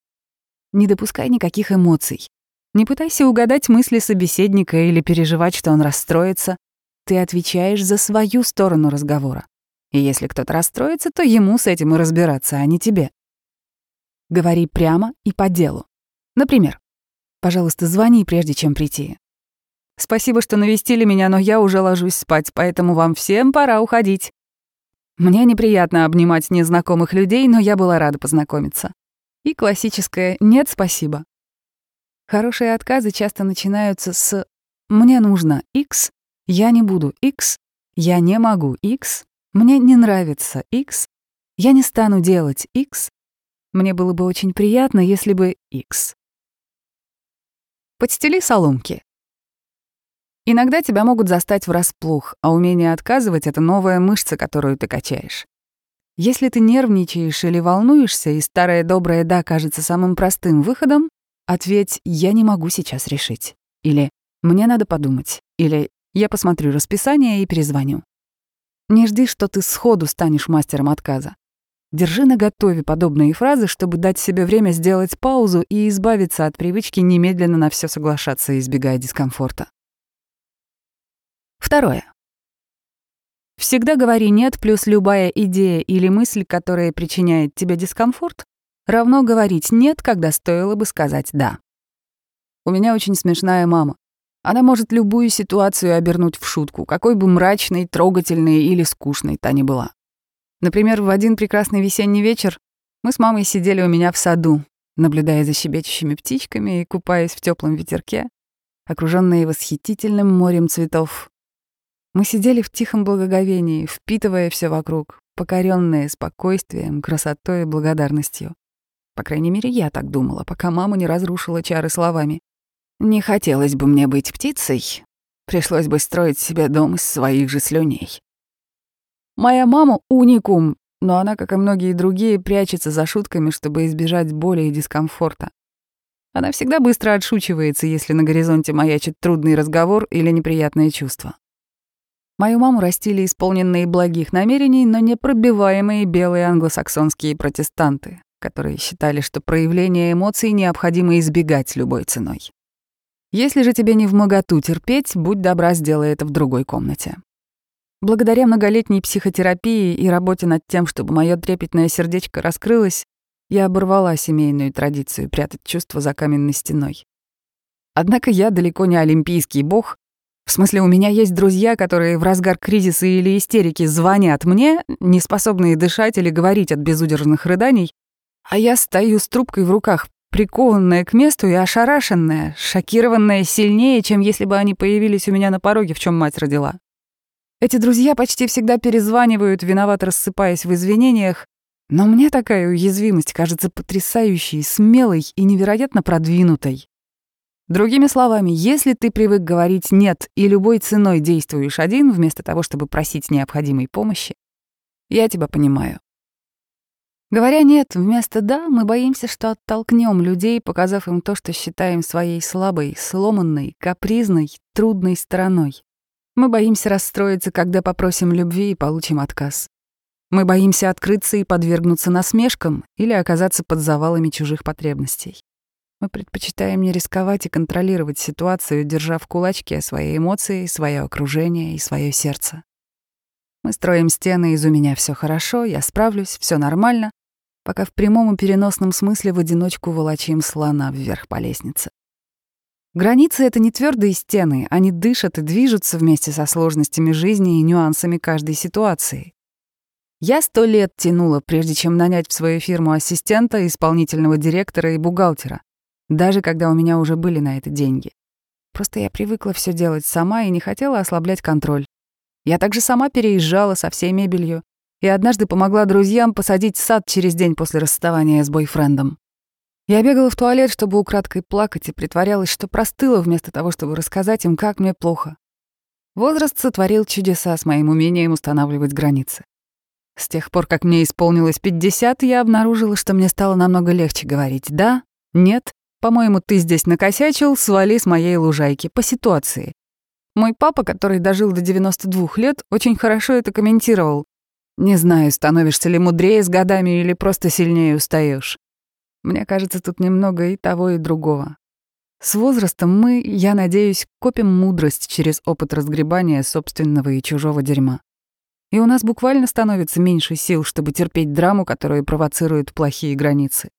Не допускай никаких эмоций. Не пытайся угадать мысли собеседника или переживать, что он расстроится. ты отвечаешь за свою сторону разговора. И если кто-то расстроится, то ему с этим и разбираться, а не тебе. Говори прямо и по делу. Например, «Пожалуйста, звони, прежде чем прийти. Спасибо, что навестили меня, но я уже ложусь спать, поэтому вам всем пора уходить. Мне неприятно обнимать незнакомых людей, но я была рада познакомиться. И классическое «нет, спасибо». Хорошие отказы часто начинаются с «мне нужно X», «я не буду X», «я не могу X», «мне не нравится X», «я не стану делать X», «мне было бы очень приятно, если бы X». Подстели соломки. Иногда тебя могут застать врасплох, а умение отказывать — это новая мышца, которую ты качаешь. Если ты нервничаешь или волнуешься, и старое доброе «да» кажется самым простым выходом, ответь «я не могу сейчас решить» или «мне надо подумать» или «я посмотрю расписание и перезвоню». Не жди, что ты сходу станешь мастером отказа. Держи наготове подобные фразы, чтобы дать себе время сделать паузу и избавиться от привычки немедленно на все соглашаться, избегая дискомфорта. Второе. Всегда говори «нет» плюс любая идея или мысль, которая причиняет тебе дискомфорт, равно говорить «нет», когда стоило бы сказать «да». У меня очень смешная мама. Она может любую ситуацию обернуть в шутку, какой бы мрачной, трогательной или скучной та ни была. Например, в один прекрасный весенний вечер мы с мамой сидели у меня в саду, наблюдая за щебечущими птичками и купаясь в теплом ветерке, окруженные восхитительным морем цветов, мы сидели в тихом благоговении, впитывая все вокруг, покоренные спокойствием, красотой и благодарностью. По крайней мере, я так думала, пока мама не разрушила чары словами. «Не хотелось бы мне быть птицей. Пришлось бы строить себе дом из своих же слюней». Моя мама — уникум, но она, как и многие другие, прячется за шутками, чтобы избежать боли и дискомфорта. Она всегда быстро отшучивается, если на горизонте маячит трудный разговор или неприятное чувство. Мою маму растили исполненные благих намерений, но непробиваемые белые англосаксонские протестанты, которые считали, что проявление эмоций необходимо избегать любой ценой. Если же тебе не в моготу терпеть, будь добра, сделай это в другой комнате. Благодаря многолетней психотерапии и работе над тем, чтобы мое трепетное сердечко раскрылось, я оборвала семейную традицию прятать чувства за каменной стеной. Однако я далеко не олимпийский бог, в смысле, у меня есть друзья, которые в разгар кризиса или истерики звонят мне, не способные дышать или говорить от безудержных рыданий, а я стою с трубкой в руках, прикованная к месту и ошарашенная, шокированная сильнее, чем если бы они появились у меня на пороге, в чем мать родила. Эти друзья почти всегда перезванивают, виновато рассыпаясь в извинениях, но мне такая уязвимость кажется потрясающей, смелой и невероятно продвинутой. Другими словами, если ты привык говорить «нет» и любой ценой действуешь один, вместо того, чтобы просить необходимой помощи, я тебя понимаю. Говоря «нет» вместо «да», мы боимся, что оттолкнем людей, показав им то, что считаем своей слабой, сломанной, капризной, трудной стороной. Мы боимся расстроиться, когда попросим любви и получим отказ. Мы боимся открыться и подвергнуться насмешкам или оказаться под завалами чужих потребностей. Мы предпочитаем не рисковать и контролировать ситуацию, держа в кулачке свои эмоции, свое окружение и свое сердце. Мы строим стены из «у меня все хорошо», «я справлюсь», все нормально», пока в прямом и переносном смысле в одиночку волочим слона вверх по лестнице. Границы — это не твердые стены, они дышат и движутся вместе со сложностями жизни и нюансами каждой ситуации. Я сто лет тянула, прежде чем нанять в свою фирму ассистента, исполнительного директора и бухгалтера даже когда у меня уже были на это деньги. Просто я привыкла все делать сама и не хотела ослаблять контроль. Я также сама переезжала со всей мебелью и однажды помогла друзьям посадить сад через день после расставания с бойфрендом. Я бегала в туалет, чтобы украдкой плакать, и притворялась, что простыла вместо того, чтобы рассказать им, как мне плохо. Возраст сотворил чудеса с моим умением устанавливать границы. С тех пор, как мне исполнилось 50, я обнаружила, что мне стало намного легче говорить «да», «нет» По-моему, ты здесь накосячил, свали с моей лужайки. По ситуации. Мой папа, который дожил до 92 лет, очень хорошо это комментировал. Не знаю, становишься ли мудрее с годами или просто сильнее устаешь. Мне кажется, тут немного и того, и другого. С возрастом мы, я надеюсь, копим мудрость через опыт разгребания собственного и чужого дерьма. И у нас буквально становится меньше сил, чтобы терпеть драму, которую провоцируют плохие границы.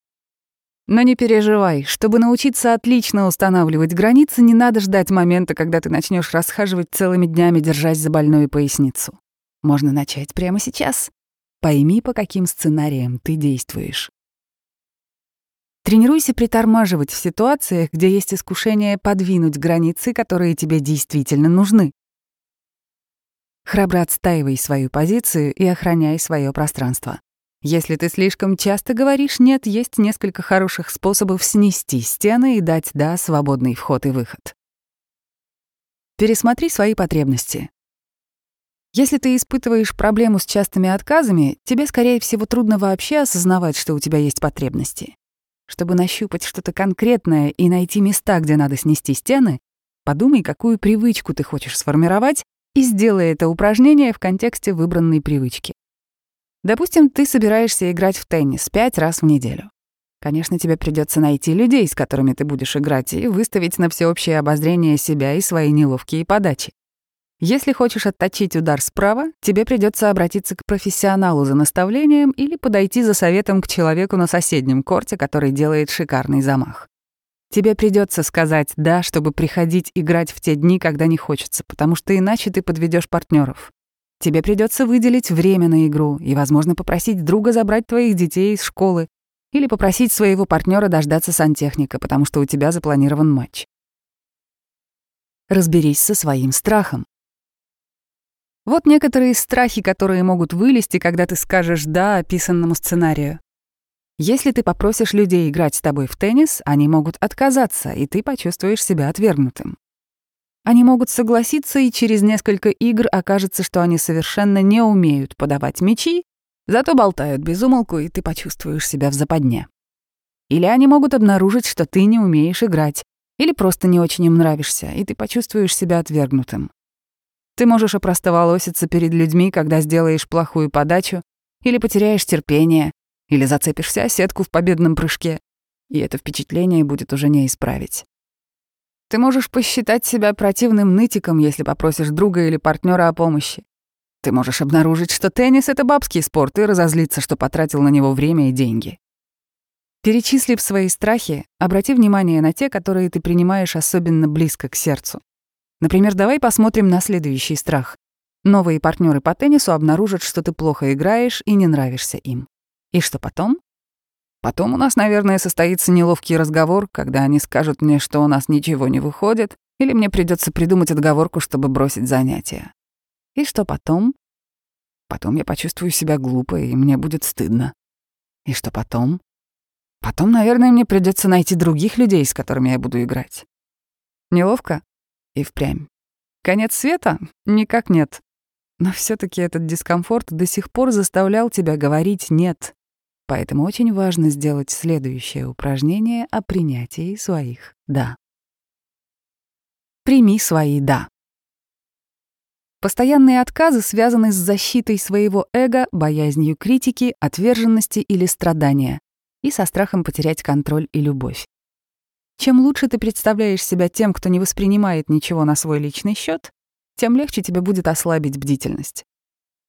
Но не переживай, чтобы научиться отлично устанавливать границы, не надо ждать момента, когда ты начнешь расхаживать целыми днями, держась за больную поясницу. Можно начать прямо сейчас. Пойми, по каким сценариям ты действуешь. Тренируйся притормаживать в ситуациях, где есть искушение подвинуть границы, которые тебе действительно нужны. Храбро отстаивай свою позицию и охраняй свое пространство. Если ты слишком часто говоришь «нет», есть несколько хороших способов снести стены и дать «да» свободный вход и выход. Пересмотри свои потребности. Если ты испытываешь проблему с частыми отказами, тебе, скорее всего, трудно вообще осознавать, что у тебя есть потребности. Чтобы нащупать что-то конкретное и найти места, где надо снести стены, подумай, какую привычку ты хочешь сформировать, и сделай это упражнение в контексте выбранной привычки. Допустим, ты собираешься играть в теннис пять раз в неделю. Конечно, тебе придется найти людей, с которыми ты будешь играть, и выставить на всеобщее обозрение себя и свои неловкие подачи. Если хочешь отточить удар справа, тебе придется обратиться к профессионалу за наставлением или подойти за советом к человеку на соседнем корте, который делает шикарный замах. Тебе придется сказать «да», чтобы приходить играть в те дни, когда не хочется, потому что иначе ты подведешь партнеров. Тебе придется выделить время на игру и, возможно, попросить друга забрать твоих детей из школы или попросить своего партнера дождаться сантехника, потому что у тебя запланирован матч. Разберись со своим страхом. Вот некоторые страхи, которые могут вылезти, когда ты скажешь «да» описанному сценарию. Если ты попросишь людей играть с тобой в теннис, они могут отказаться, и ты почувствуешь себя отвергнутым. Они могут согласиться, и через несколько игр окажется, что они совершенно не умеют подавать мячи, зато болтают без умолку, и ты почувствуешь себя в западне. Или они могут обнаружить, что ты не умеешь играть, или просто не очень им нравишься, и ты почувствуешь себя отвергнутым. Ты можешь опростоволоситься перед людьми, когда сделаешь плохую подачу, или потеряешь терпение, или зацепишься о сетку в победном прыжке, и это впечатление будет уже не исправить. Ты можешь посчитать себя противным нытиком, если попросишь друга или партнера о помощи. Ты можешь обнаружить, что теннис — это бабский спорт, и разозлиться, что потратил на него время и деньги. Перечислив свои страхи, обрати внимание на те, которые ты принимаешь особенно близко к сердцу. Например, давай посмотрим на следующий страх. Новые партнеры по теннису обнаружат, что ты плохо играешь и не нравишься им. И что потом? Потом у нас, наверное, состоится неловкий разговор, когда они скажут мне, что у нас ничего не выходит, или мне придется придумать отговорку, чтобы бросить занятия. И что потом? Потом я почувствую себя глупо, и мне будет стыдно. И что потом? Потом, наверное, мне придется найти других людей, с которыми я буду играть. Неловко? И впрямь. Конец света? Никак нет. Но все таки этот дискомфорт до сих пор заставлял тебя говорить «нет». Поэтому очень важно сделать следующее упражнение о принятии своих «да». Прими свои «да». Постоянные отказы связаны с защитой своего эго, боязнью критики, отверженности или страдания и со страхом потерять контроль и любовь. Чем лучше ты представляешь себя тем, кто не воспринимает ничего на свой личный счет, тем легче тебе будет ослабить бдительность.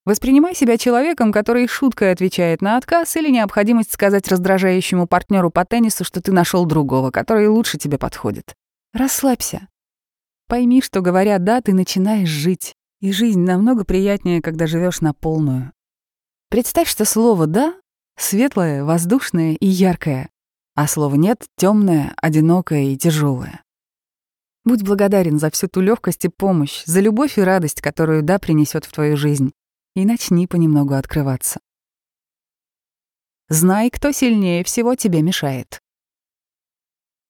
Воспринимай себя человеком, который шуткой отвечает на отказ или необходимость сказать раздражающему партнеру по теннису, что ты нашел другого, который лучше тебе подходит. Расслабься. Пойми, что говоря «да», ты начинаешь жить. И жизнь намного приятнее, когда живешь на полную. Представь, что слово «да» светлое, воздушное и яркое, а слово «нет» темное, одинокое и тяжелое. Будь благодарен за всю ту легкость и помощь, за любовь и радость, которую «да» принесет в твою жизнь, и начни понемногу открываться. Знай, кто сильнее всего тебе мешает.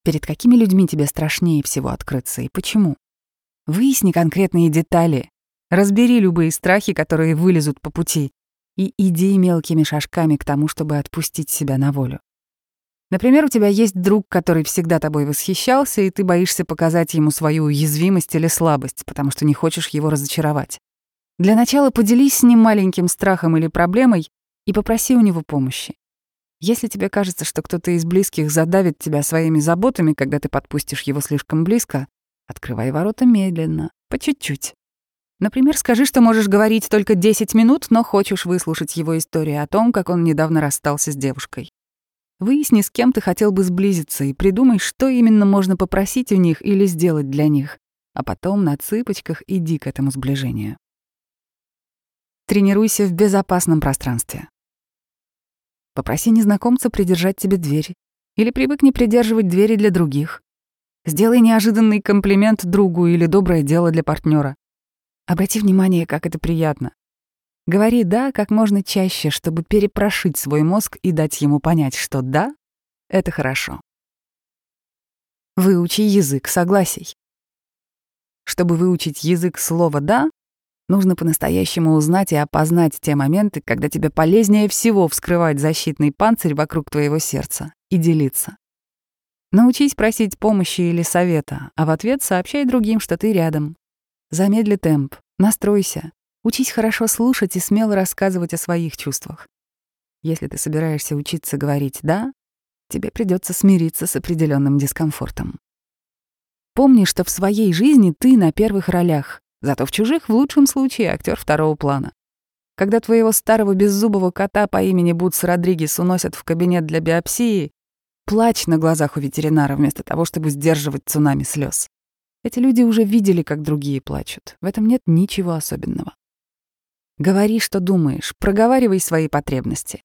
Перед какими людьми тебе страшнее всего открыться и почему? Выясни конкретные детали, разбери любые страхи, которые вылезут по пути, и иди мелкими шажками к тому, чтобы отпустить себя на волю. Например, у тебя есть друг, который всегда тобой восхищался, и ты боишься показать ему свою уязвимость или слабость, потому что не хочешь его разочаровать. Для начала поделись с ним маленьким страхом или проблемой и попроси у него помощи. Если тебе кажется, что кто-то из близких задавит тебя своими заботами, когда ты подпустишь его слишком близко, открывай ворота медленно, по чуть-чуть. Например, скажи, что можешь говорить только 10 минут, но хочешь выслушать его историю о том, как он недавно расстался с девушкой. Выясни, с кем ты хотел бы сблизиться, и придумай, что именно можно попросить у них или сделать для них, а потом на цыпочках иди к этому сближению. Тренируйся в безопасном пространстве. Попроси незнакомца придержать тебе дверь или привыкни придерживать двери для других. Сделай неожиданный комплимент другу или доброе дело для партнера. Обрати внимание, как это приятно. Говори «да» как можно чаще, чтобы перепрошить свой мозг и дать ему понять, что «да» — это хорошо. Выучи язык согласий. Чтобы выучить язык слова «да», Нужно по-настоящему узнать и опознать те моменты, когда тебе полезнее всего вскрывать защитный панцирь вокруг твоего сердца и делиться. Научись просить помощи или совета, а в ответ сообщай другим, что ты рядом. Замедли темп, настройся, учись хорошо слушать и смело рассказывать о своих чувствах. Если ты собираешься учиться говорить «да», тебе придется смириться с определенным дискомфортом. Помни, что в своей жизни ты на первых ролях, Зато в чужих в лучшем случае актер второго плана. Когда твоего старого беззубого кота по имени Бутс Родригес уносят в кабинет для биопсии, плачь на глазах у ветеринара вместо того, чтобы сдерживать цунами слез. Эти люди уже видели, как другие плачут. В этом нет ничего особенного. Говори, что думаешь, проговаривай свои потребности.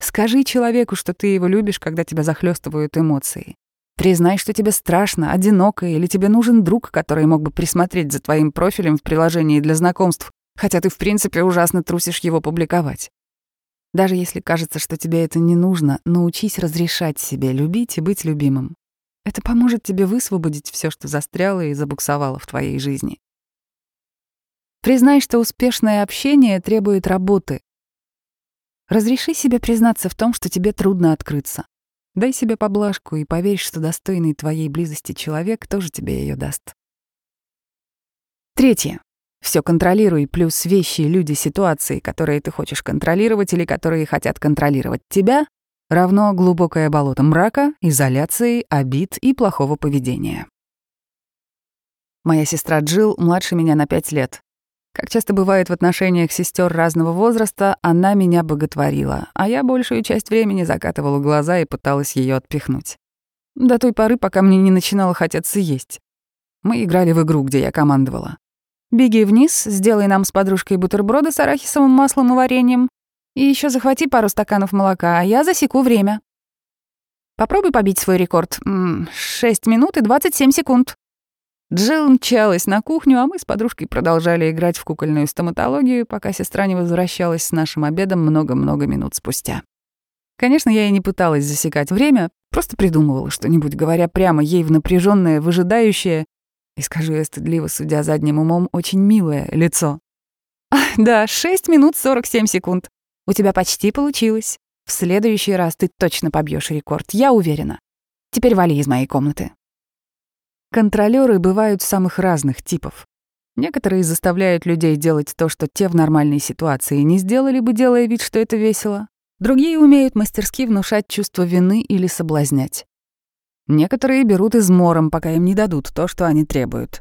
Скажи человеку, что ты его любишь, когда тебя захлестывают эмоции. Признай, что тебе страшно, одиноко, или тебе нужен друг, который мог бы присмотреть за твоим профилем в приложении для знакомств, хотя ты в принципе ужасно трусишь его публиковать. Даже если кажется, что тебе это не нужно, научись разрешать себе любить и быть любимым. Это поможет тебе высвободить все, что застряло и забуксовало в твоей жизни. Признай, что успешное общение требует работы. Разреши себе признаться в том, что тебе трудно открыться. Дай себе поблажку и поверь, что достойный твоей близости человек тоже тебе ее даст. Третье. Все контролируй, плюс вещи, люди, ситуации, которые ты хочешь контролировать или которые хотят контролировать тебя, равно глубокое болото мрака, изоляции, обид и плохого поведения. Моя сестра Джилл младше меня на пять лет. Как часто бывает в отношениях сестер разного возраста, она меня боготворила, а я большую часть времени закатывала глаза и пыталась ее отпихнуть. До той поры, пока мне не начинало хотеться есть. Мы играли в игру, где я командовала. «Беги вниз, сделай нам с подружкой бутерброды с арахисовым маслом и вареньем, и еще захвати пару стаканов молока, а я засеку время». Попробуй побить свой рекорд. 6 минут и 27 секунд. Джилл мчалась на кухню, а мы с подружкой продолжали играть в кукольную стоматологию, пока сестра не возвращалась с нашим обедом много-много минут спустя. Конечно, я и не пыталась засекать время, просто придумывала что-нибудь, говоря прямо ей в напряженное, выжидающее, и, скажу я стыдливо, судя задним умом, очень милое лицо. «Да, 6 минут 47 секунд. У тебя почти получилось. В следующий раз ты точно побьешь рекорд, я уверена. Теперь вали из моей комнаты». Контролёры бывают самых разных типов. Некоторые заставляют людей делать то, что те в нормальной ситуации не сделали бы, делая вид, что это весело. Другие умеют мастерски внушать чувство вины или соблазнять. Некоторые берут измором, пока им не дадут то, что они требуют.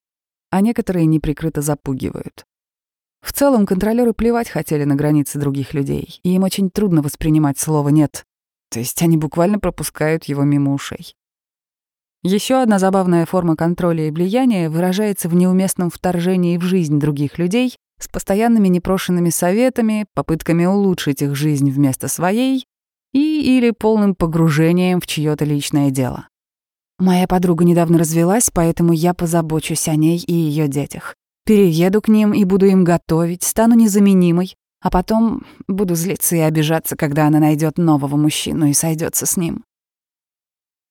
А некоторые неприкрыто запугивают. В целом, контролёры плевать хотели на границы других людей, и им очень трудно воспринимать слово «нет». То есть они буквально пропускают его мимо ушей. Еще одна забавная форма контроля и влияния выражается в неуместном вторжении в жизнь других людей с постоянными непрошенными советами, попытками улучшить их жизнь вместо своей и или полным погружением в чьё-то личное дело. Моя подруга недавно развелась, поэтому я позабочусь о ней и ее детях. Перееду к ним и буду им готовить, стану незаменимой, а потом буду злиться и обижаться, когда она найдет нового мужчину и сойдется с ним.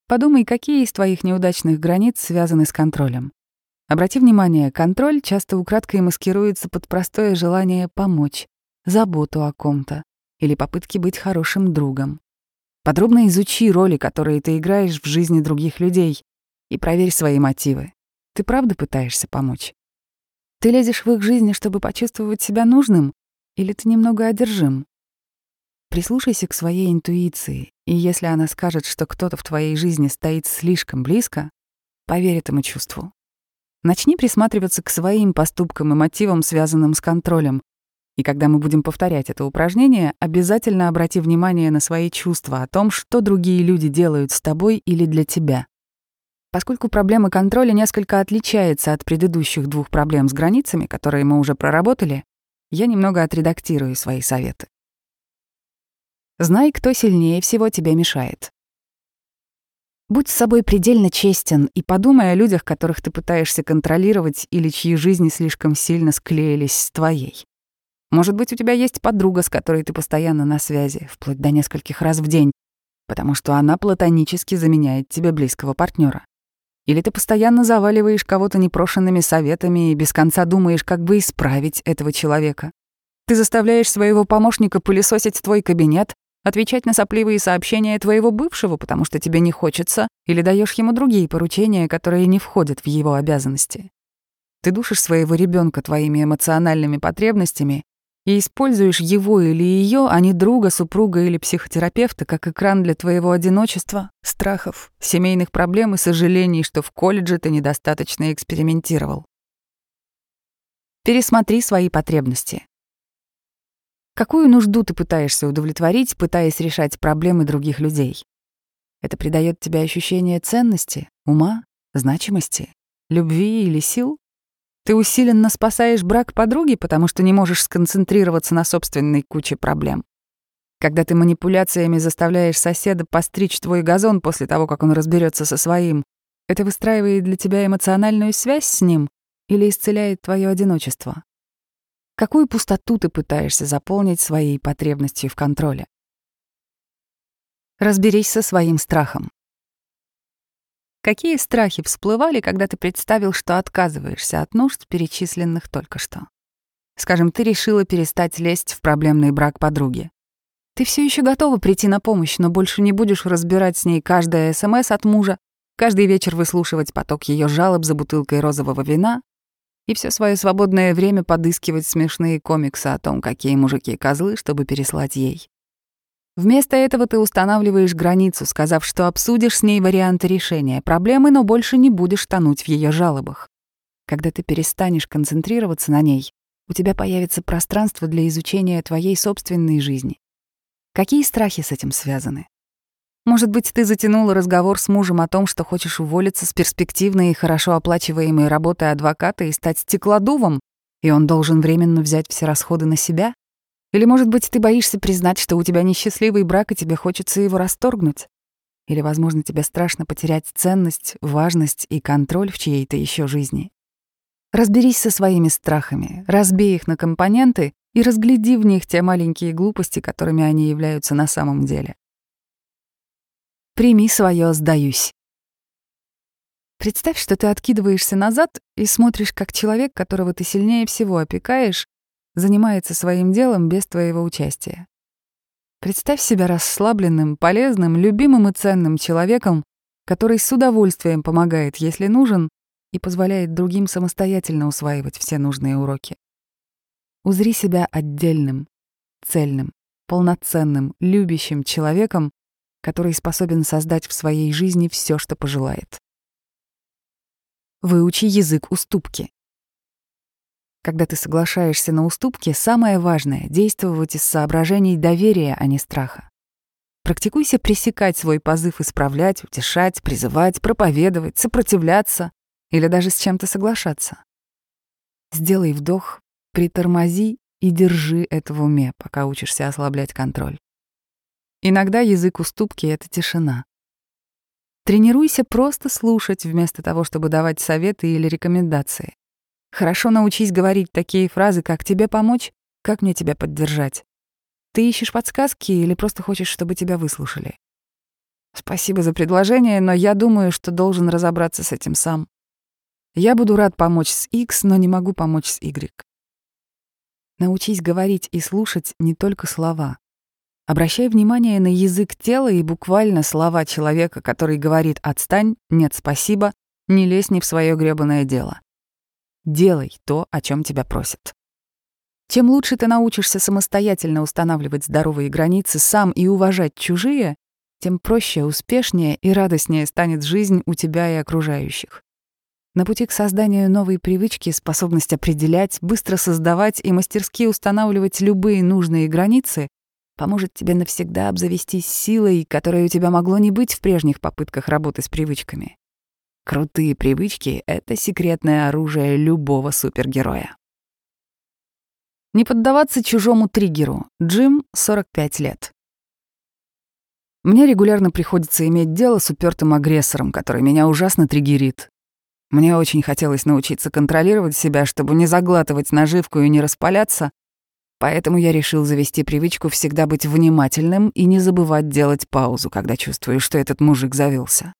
Подумай, какие из твоих неудачных границ связаны с контролем. Обрати внимание, контроль часто украдкой маскируется под простое желание помочь, заботу о ком-то или попытки быть хорошим другом. Подробно изучи роли, которые ты играешь в жизни других людей, и проверь свои мотивы. Ты правда пытаешься помочь? Ты лезешь в их жизни, чтобы почувствовать себя нужным, или ты немного одержим? Прислушайся к своей интуиции, и если она скажет, что кто-то в твоей жизни стоит слишком близко, поверь этому чувству. Начни присматриваться к своим поступкам и мотивам, связанным с контролем. И когда мы будем повторять это упражнение, обязательно обрати внимание на свои чувства о том, что другие люди делают с тобой или для тебя. Поскольку проблема контроля несколько отличается от предыдущих двух проблем с границами, которые мы уже проработали, я немного отредактирую свои советы. Знай, кто сильнее всего тебе мешает. Будь с собой предельно честен и подумай о людях, которых ты пытаешься контролировать или чьи жизни слишком сильно склеились с твоей. Может быть, у тебя есть подруга, с которой ты постоянно на связи, вплоть до нескольких раз в день, потому что она платонически заменяет тебе близкого партнера. Или ты постоянно заваливаешь кого-то непрошенными советами и без конца думаешь, как бы исправить этого человека. Ты заставляешь своего помощника пылесосить твой кабинет, отвечать на сопливые сообщения твоего бывшего, потому что тебе не хочется, или даешь ему другие поручения, которые не входят в его обязанности. Ты душишь своего ребенка твоими эмоциональными потребностями и используешь его или ее, а не друга, супруга или психотерапевта, как экран для твоего одиночества, страхов, семейных проблем и сожалений, что в колледже ты недостаточно экспериментировал. Пересмотри свои потребности. Какую нужду ты пытаешься удовлетворить, пытаясь решать проблемы других людей? Это придает тебе ощущение ценности, ума, значимости, любви или сил? Ты усиленно спасаешь брак подруги, потому что не можешь сконцентрироваться на собственной куче проблем. Когда ты манипуляциями заставляешь соседа постричь твой газон после того, как он разберется со своим, это выстраивает для тебя эмоциональную связь с ним или исцеляет твое одиночество? Какую пустоту ты пытаешься заполнить своей потребностью в контроле? Разберись со своим страхом. Какие страхи всплывали, когда ты представил, что отказываешься от нужд, перечисленных только что? Скажем, ты решила перестать лезть в проблемный брак подруги. Ты все еще готова прийти на помощь, но больше не будешь разбирать с ней каждое СМС от мужа, каждый вечер выслушивать поток ее жалоб за бутылкой розового вина и все свое свободное время подыскивать смешные комиксы о том, какие мужики козлы, чтобы переслать ей. Вместо этого ты устанавливаешь границу, сказав, что обсудишь с ней варианты решения проблемы, но больше не будешь тонуть в ее жалобах. Когда ты перестанешь концентрироваться на ней, у тебя появится пространство для изучения твоей собственной жизни. Какие страхи с этим связаны? Может быть, ты затянула разговор с мужем о том, что хочешь уволиться с перспективной и хорошо оплачиваемой работы адвоката и стать стеклодувом, и он должен временно взять все расходы на себя? Или, может быть, ты боишься признать, что у тебя несчастливый брак, и тебе хочется его расторгнуть? Или, возможно, тебе страшно потерять ценность, важность и контроль в чьей-то еще жизни? Разберись со своими страхами, разбей их на компоненты и разгляди в них те маленькие глупости, которыми они являются на самом деле. Прими свое «сдаюсь». Представь, что ты откидываешься назад и смотришь, как человек, которого ты сильнее всего опекаешь, занимается своим делом без твоего участия. Представь себя расслабленным, полезным, любимым и ценным человеком, который с удовольствием помогает, если нужен, и позволяет другим самостоятельно усваивать все нужные уроки. Узри себя отдельным, цельным, полноценным, любящим человеком, который способен создать в своей жизни все, что пожелает. Выучи язык уступки. Когда ты соглашаешься на уступки, самое важное — действовать из соображений доверия, а не страха. Практикуйся пресекать свой позыв исправлять, утешать, призывать, проповедовать, сопротивляться или даже с чем-то соглашаться. Сделай вдох, притормози и держи это в уме, пока учишься ослаблять контроль. Иногда язык уступки — это тишина. Тренируйся просто слушать, вместо того, чтобы давать советы или рекомендации. Хорошо научись говорить такие фразы, как «тебе помочь», «как мне тебя поддержать». Ты ищешь подсказки или просто хочешь, чтобы тебя выслушали? Спасибо за предложение, но я думаю, что должен разобраться с этим сам. Я буду рад помочь с X, но не могу помочь с Y. Научись говорить и слушать не только слова. Обращай внимание на язык тела и буквально слова человека, который говорит «отстань», «нет, спасибо», «не лезь не в свое грёбаное дело». Делай то, о чем тебя просят. Чем лучше ты научишься самостоятельно устанавливать здоровые границы сам и уважать чужие, тем проще, успешнее и радостнее станет жизнь у тебя и окружающих. На пути к созданию новой привычки способность определять, быстро создавать и мастерски устанавливать любые нужные границы поможет тебе навсегда обзавестись силой, которой у тебя могло не быть в прежних попытках работы с привычками. Крутые привычки — это секретное оружие любого супергероя. Не поддаваться чужому триггеру. Джим, 45 лет. Мне регулярно приходится иметь дело с упертым агрессором, который меня ужасно триггерит. Мне очень хотелось научиться контролировать себя, чтобы не заглатывать наживку и не распаляться, поэтому я решил завести привычку всегда быть внимательным и не забывать делать паузу, когда чувствую, что этот мужик завелся.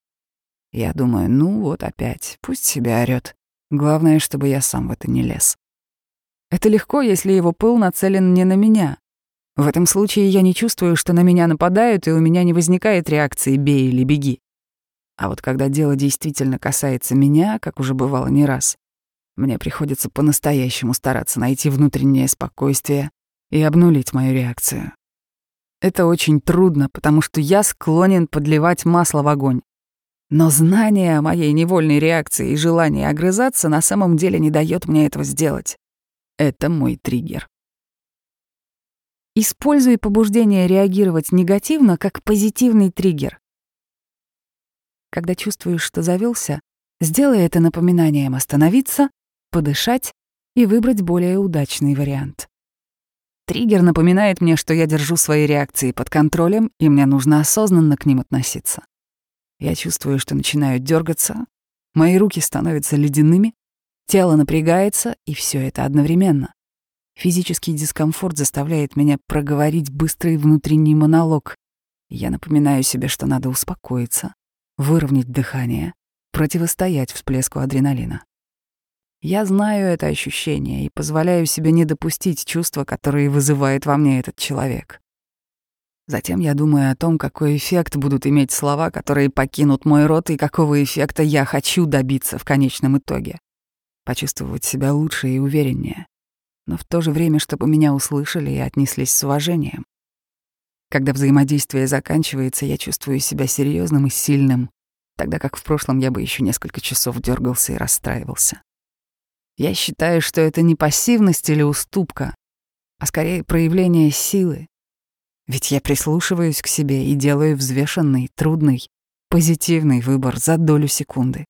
Я думаю, ну вот опять, пусть себя орёт. Главное, чтобы я сам в это не лез. Это легко, если его пыл нацелен не на меня. В этом случае я не чувствую, что на меня нападают, и у меня не возникает реакции «бей» или «беги». А вот когда дело действительно касается меня, как уже бывало не раз, мне приходится по-настоящему стараться найти внутреннее спокойствие и обнулить мою реакцию. Это очень трудно, потому что я склонен подливать масло в огонь. Но знание о моей невольной реакции и желание огрызаться на самом деле не дает мне этого сделать. Это мой триггер. Используй побуждение реагировать негативно как позитивный триггер. Когда чувствуешь, что завелся, сделай это напоминанием остановиться, подышать и выбрать более удачный вариант. Триггер напоминает мне, что я держу свои реакции под контролем, и мне нужно осознанно к ним относиться. Я чувствую, что начинаю дергаться, мои руки становятся ледяными, тело напрягается, и все это одновременно. Физический дискомфорт заставляет меня проговорить быстрый внутренний монолог. Я напоминаю себе, что надо успокоиться, выровнять дыхание, противостоять всплеску адреналина. Я знаю это ощущение и позволяю себе не допустить чувства, которые вызывает во мне этот человек. Затем я думаю о том, какой эффект будут иметь слова, которые покинут мой рот, и какого эффекта я хочу добиться в конечном итоге. Почувствовать себя лучше и увереннее. Но в то же время, чтобы меня услышали и отнеслись с уважением. Когда взаимодействие заканчивается, я чувствую себя серьезным и сильным, тогда как в прошлом я бы еще несколько часов дергался и расстраивался. Я считаю, что это не пассивность или уступка, а скорее проявление силы. Ведь я прислушиваюсь к себе и делаю взвешенный, трудный, позитивный выбор за долю секунды.